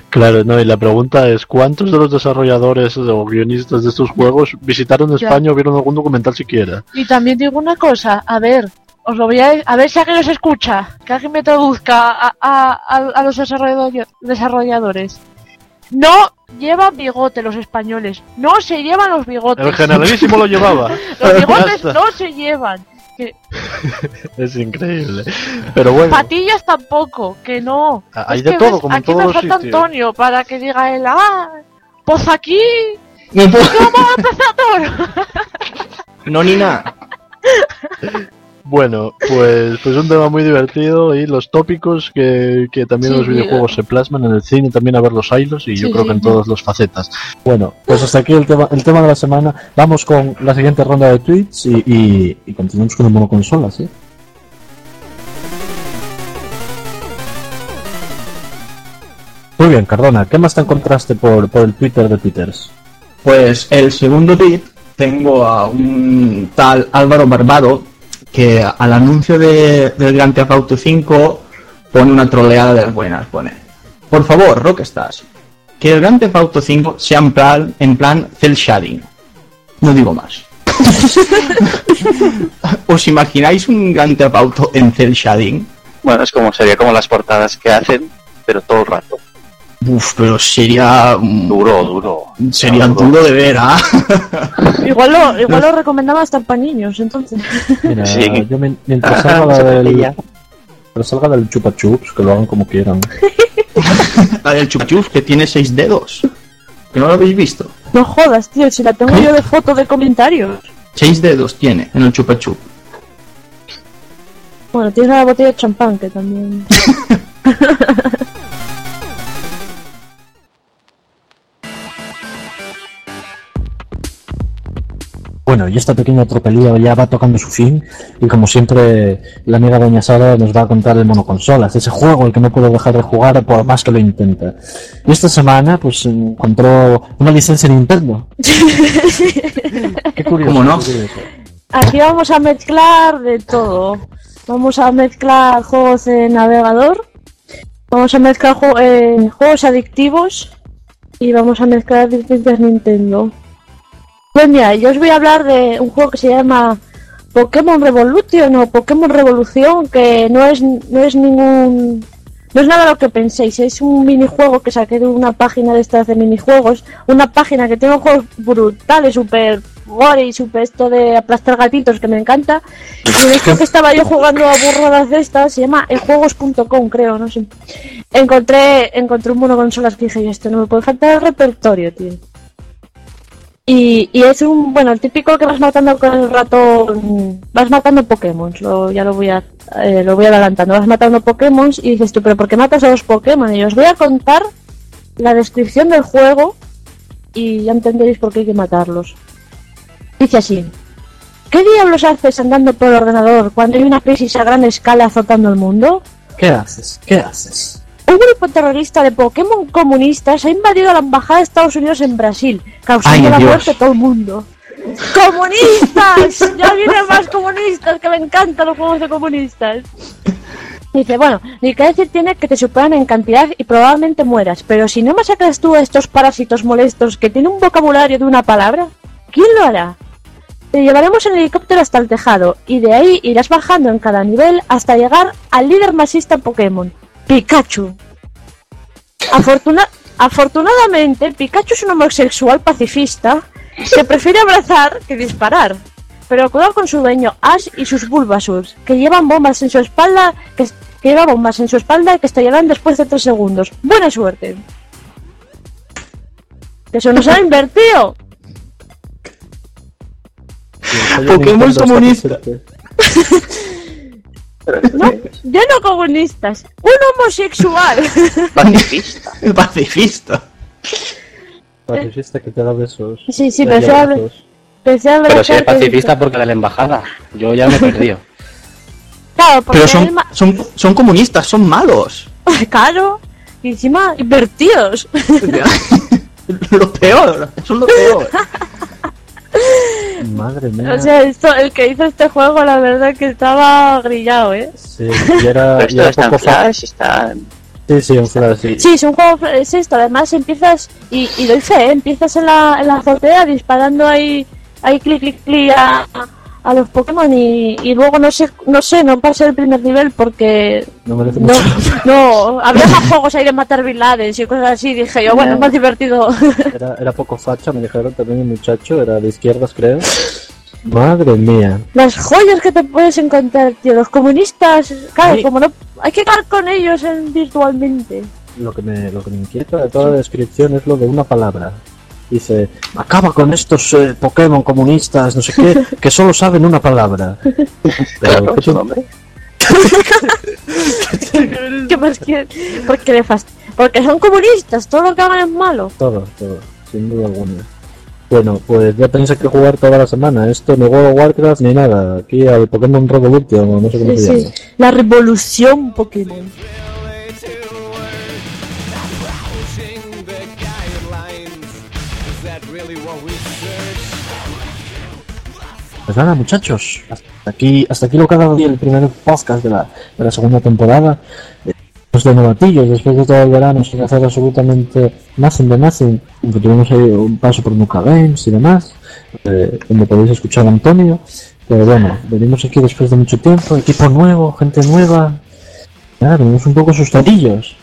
Claro, no, y la pregunta es, ¿cuántos de los desarrolladores o guionistas de estos juegos visitaron Ya. España o vieron algún documental siquiera? y también digo una cosa a ver os lo voy a a ver si alguien los escucha que alguien me traduzca a, a, los desarrollado- desarrolladores no llevan bigote los españoles no se llevan los bigotes El generalísimo lo llevaba. los bigotes no se llevan que Es increíble. Pero bueno, Patillas tampoco, que no. hay Es de que todo, ves, como en aquí todos me falta sitios. Antonio para que diga él, ah, pues aquí, No, puedo- ¿cómo empezó todo? no ni nada. Bueno, pues, pues un tema muy divertido y los tópicos que, que también Sí, en los videojuegos se plasman en el cine, también a ver los hilos y yo Sí, creo que en todas las facetas. Bueno, pues hasta aquí el tema, el tema de la semana. Vamos con la siguiente ronda de tweets y, y, y continuamos con el monoconsola, ¿sí? Muy bien, Cardona, ¿qué más te encontraste por, por el Twitter de Peters? Pues el segundo tweet tengo a un tal Álvaro Barbado que al anuncio de, del Grand Theft Auto 5 pone una troleada de las buenas, pone. Por favor, Rockstars, que el Grand Theft Auto 5 sea en plan, en plan cel shading. No digo más. ¿Os imagináis un Grand Theft en cel shading? Bueno, es como sería como las portadas que hacen, pero todo el rato. Uf, pero sería Duro, duro. sería duro de ver, ¿ah? Igual lo, igual lo recomendaba hasta para niños, entonces. Mira, Sí. yo me- mientras salga del, mientras salga del chupa chups, que lo hagan como quieran. La del Chup Chup, que tiene seis dedos. ¿Que no lo habéis visto? No jodas, tío, si la tengo yo de foto de comentarios. Seis dedos tiene en el Chupa Chup. Bueno, tienes la botella de champán que también. Bueno, y esta pequeña tropelía ya va tocando su fin y como siempre la amiga Doña Sara nos va a contar el monoconsolas, ese juego el que no puedo dejar de jugar por más que lo intenta. Y esta semana pues encontró una licencia Nintendo. Qué curioso. ¿Cómo no? Aquí vamos a mezclar de todo. Vamos a mezclar juegos de navegador, vamos a mezclar eh, juegos adictivos y vamos a mezclar licencias Nintendo. Pues mira, yo os voy a hablar de un juego que se llama Pokémon Revolution o Pokémon Revolución, que no es, no es ningún... No es nada lo que penséis, es un minijuego que saqué de una página de estas de minijuegos, una página que tiene juegos brutales, super gore y super esto de aplastar gatitos que me encanta. Y en esto que estaba yo jugando a burradas de estas, se llama eljuegos.com, creo, no sé. Encontré, encontré un monoconsolas que dije, esto no me puede faltar el repertorio, tío. Y, y es un, bueno, el típico que vas matando con el ratón, vas matando Pokémon, lo, ya lo voy a, eh, lo voy adelantando, vas matando Pokémon y dices tú, pero ¿por qué matas a los Pokémon? Y os voy a contar la descripción del juego y ya entenderéis por qué hay que matarlos. Dice así, ¿qué diablos haces andando por el ordenador cuando hay una crisis a gran escala azotando el mundo? ¿Qué haces? ¿Qué haces? Un grupo terrorista de Pokémon comunistas ha invadido la embajada de Estados Unidos en Brasil, causando Ay, la Dios. muerte a todo el mundo. ¡Comunistas! ya vienen más comunistas, que me encantan los juegos de comunistas. Dice, bueno, ni que decir tiene que te superan en cantidad y probablemente mueras, pero si no masacras tú a estos parásitos molestos que tienen un vocabulario de una palabra, ¿quién lo hará? Te llevaremos en helicóptero hasta el tejado y de ahí irás bajando en cada nivel hasta llegar al líder masista Pokémon, Pikachu. Afortuna- afortunadamente, Pikachu es un homosexual pacifista que prefiere abrazar que disparar. pero cuidado con su dueño, Ash y sus Bulbasurs, que llevan bombas en su espalda, que, que lleva bombas en su espalda que estallarán después de 3 segundos. ¡Buena suerte! Que eso nos ha invertido. Pokémon comunista. No, ya no comunistas, un homosexual. Pacifista. Pacifista. Pacifista que te da besos. Sí, sí, pensé hablar Pero si es pacifista porque de la embajada. Yo ya me he perdido. Claro, porque Pero son, son, son comunistas, son malos. Claro, y encima invertidos. lo peor, eso es lo peor. Madre mía. O sea, esto, el que hizo este juego, la verdad que estaba grillado, ¿eh? Sí, y era, Pero y era poco Flash, está. Sí, sí, en Flash, sí. Sí, es un juego, es esto, además empiezas, y, y lo hice, ¿eh? Empiezas en la, en la azotea disparando ahí, ahí clic, clic, clic a, a los Pokémon y, y luego no sé, no sé, no pasé el primer nivel porque No merece no, mucho. no, había más juegos ahí de matar Bin y cosas así, dije yo, bueno, es más divertido. Era, era poco facha, me dijeron también el muchacho, era de izquierdas, creo. Madre mía. Las joyas que te puedes encontrar, tío, los comunistas, claro, Ay. como no, hay que hablar con ellos en- virtualmente. Lo que, me, lo que me inquieta de toda la descripción es lo de una palabra. Dice, acaba con estos eh, Pokémon comunistas, no sé qué, que solo saben una palabra. Pero, ¿qué nombre. ¿Qué más quieres? Porque, le fast... porque son comunistas, todo lo que hagan es malo. Todo, todo, sin duda alguna. Bueno, pues ya tenéis que jugar toda la semana. Esto ni World of Warcraft ni nada. Aquí al Pokémon Revolution, no sé cómo Sí, se sí. llama. La revolución Pokémon. Pues nada, muchachos, hasta aquí, hasta aquí lo que ha dado el primer podcast de la, de la segunda temporada. Eh, Pues de novatillos, después de todo el verano, sin hacer absolutamente nothing de nothing, aunque tuvimos ahí un paso por Nuka Games y demás, eh, donde podéis escuchar a Antonio. Pero bueno, venimos aquí después de mucho tiempo, equipo nuevo, gente nueva. Nada, venimos un poco asustadillos.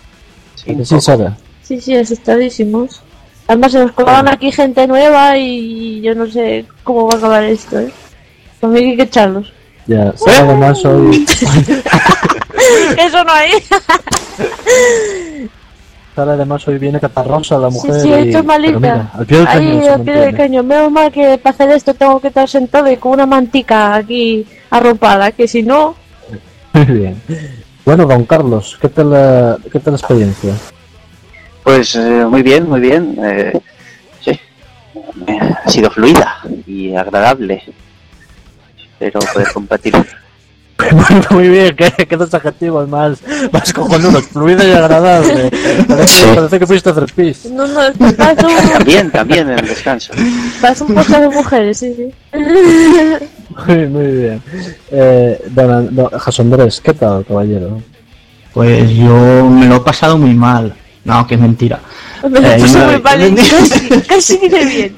Sí, ¿A que un sí. Sara? Sí, sí, asustadísimos. Además se nos colaron aquí gente nueva y yo no sé cómo va a acabar esto, ¿eh? Conmigo hay que echarlos. Ya, Sara además hoy, Eso no hay. Sara además hoy viene catarrosa la Sí, mujer. sí, y- esto es mira, malita. al pie del cañón Ahí, se al pie del cañón. Menos mal que para hacer esto tengo que estar sentado y con una mantica aquí arropada, que si no... Muy bien. Bueno, don Carlos, ¿qué tal la, qué tal la experiencia? Pues eh, muy bien, muy bien. eh, sí, Eh, ha sido fluida y agradable. Espero poder compartir. Muy bien, qué, qué dos adjetivos más, más cojonudos, fluido y agradable. Parece, parece que fuiste a hacer pis. No, no, parece un, También, también en el descanso. parece un podcast de mujeres, sí, sí. Muy, muy bien. Eh, don, don Jasondrés, ¿qué tal, caballero? Pues yo me lo he pasado muy mal. No, que es mentira. Me lo Eh, puse no, muy mal, casi, casi dice bien.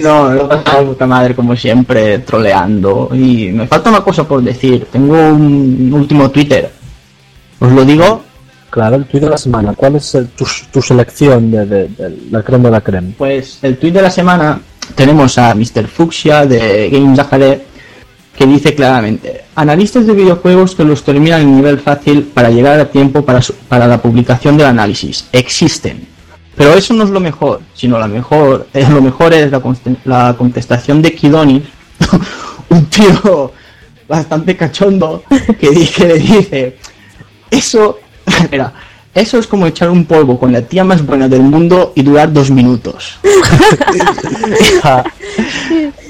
No, lo he pasado de puta madre como siempre, troleando. Y me falta una cosa por decir. Tengo un último Twitter. Os lo digo, Claro, el tweet de la semana. ¿Cuál es el- tu, tu selección de, de- de la crema de la crema? Pues el tweet de la semana tenemos a Mr. Fuchsia de Games Ajalé que dice claramente analistas de videojuegos que los terminan en nivel fácil para llegar a tiempo para, para la publicación del análisis. Existen. Pero eso no es lo mejor, sino la mejor, eh, lo mejor es la, la contestación de Kidonis, un tío bastante cachondo que, le dice eso, espera, eso es como echar un polvo con la tía más buena del mundo y durar dos minutos. Ah,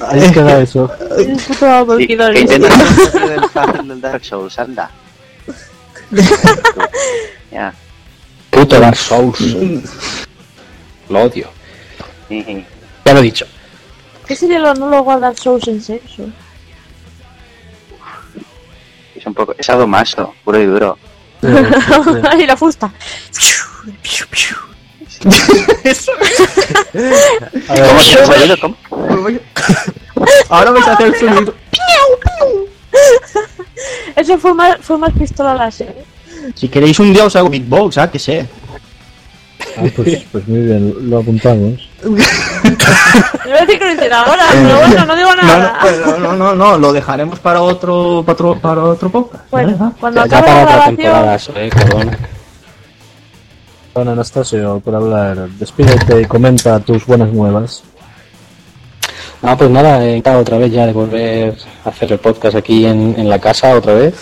Ahí queda eso. El el fácil del Dark Souls, anda. ya. Puto Dark Souls. Lo odio. Ya lo he dicho. ¿Qué sería lo no lo guardar Souls en sexo? Es un poco. Es maso, puro y duro. Ay, la fusta. A ver, ¿Cómo se ha salido? ¿Cómo? Ahora vais a hacer el sonido. Eso fue más, fue más pistola láser. Si queréis un día os hago beatbox, ah, que sé. Ah, pues, pues muy bien, lo apuntamos. A decir que lo hiciera ahora, pero bueno, no digo No, no, nada. no, no, no, no, lo dejaremos para otro, para otro, para otro podcast. Bueno, cuando Ya, ya acabe para la otra grabación, temporada, eso, eh, Anastasio, por hablar, despídete y comenta tus buenas nuevas. Ah, pues nada, he encantado otra vez ya de volver a hacer el podcast aquí en, en la casa otra vez.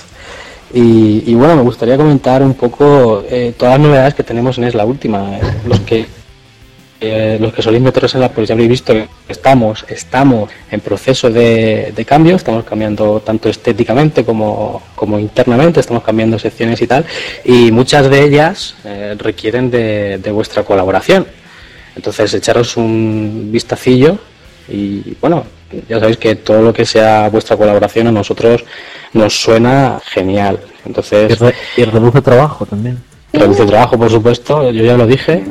Y, y bueno, me gustaría comentar un poco eh, todas las novedades que tenemos en Es la Última. Eh, Los que eh, los que soléis meteros en la pues ya habréis visto que estamos, estamos en proceso de, de cambio, estamos cambiando tanto estéticamente como, como internamente, estamos cambiando secciones y tal, y muchas de ellas eh, requieren de, de vuestra colaboración. Entonces, echaros un vistacillo y bueno, ya sabéis que todo lo que sea vuestra colaboración a nosotros nos suena genial. Y, Entonces, re- y reduce trabajo también. reduce trabajo, por supuesto, yo ya lo dije,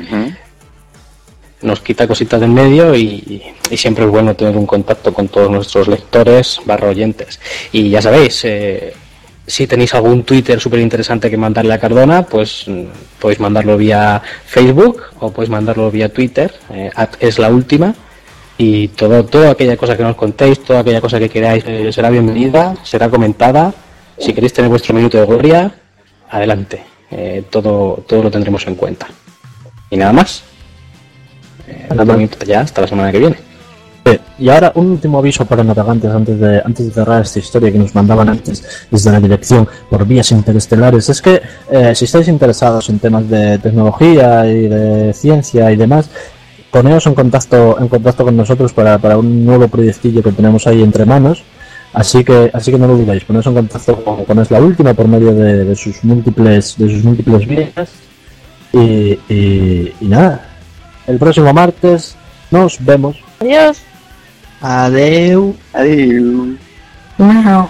nos quita cositas de en medio y, y siempre es bueno tener un contacto con todos nuestros lectores barra oyentes. Y ya sabéis, eh, si tenéis algún Twitter súper interesante que mandarle a Cardona, pues mm, podéis mandarlo vía Facebook o podéis mandarlo vía Twitter, eh, es la última. Y todo, toda aquella cosa que nos contéis, toda aquella cosa que queráis, eh, será bienvenida, será comentada. Si queréis tener vuestro minuto de gloria, adelante. Eh, todo, todo lo tendremos en cuenta. Y nada más. Eh, ya, hasta la semana que viene. Y ahora un último aviso para navegantes antes de, antes de cerrar esta historia que nos mandaban antes desde la dirección por vías interestelares. Es que eh, si estáis interesados en temas de tecnología y de ciencia y demás, poneos en contacto, en contacto con nosotros para, para un nuevo proyectillo que tenemos ahí entre manos. Así que, así que no lo dudéis, poneos en contacto con, con Es la Última por medio de, de sus múltiples, de sus múltiples vías. Y, y, y nada, el próximo martes nos vemos. adiós. Adeu. Adiós. Wow.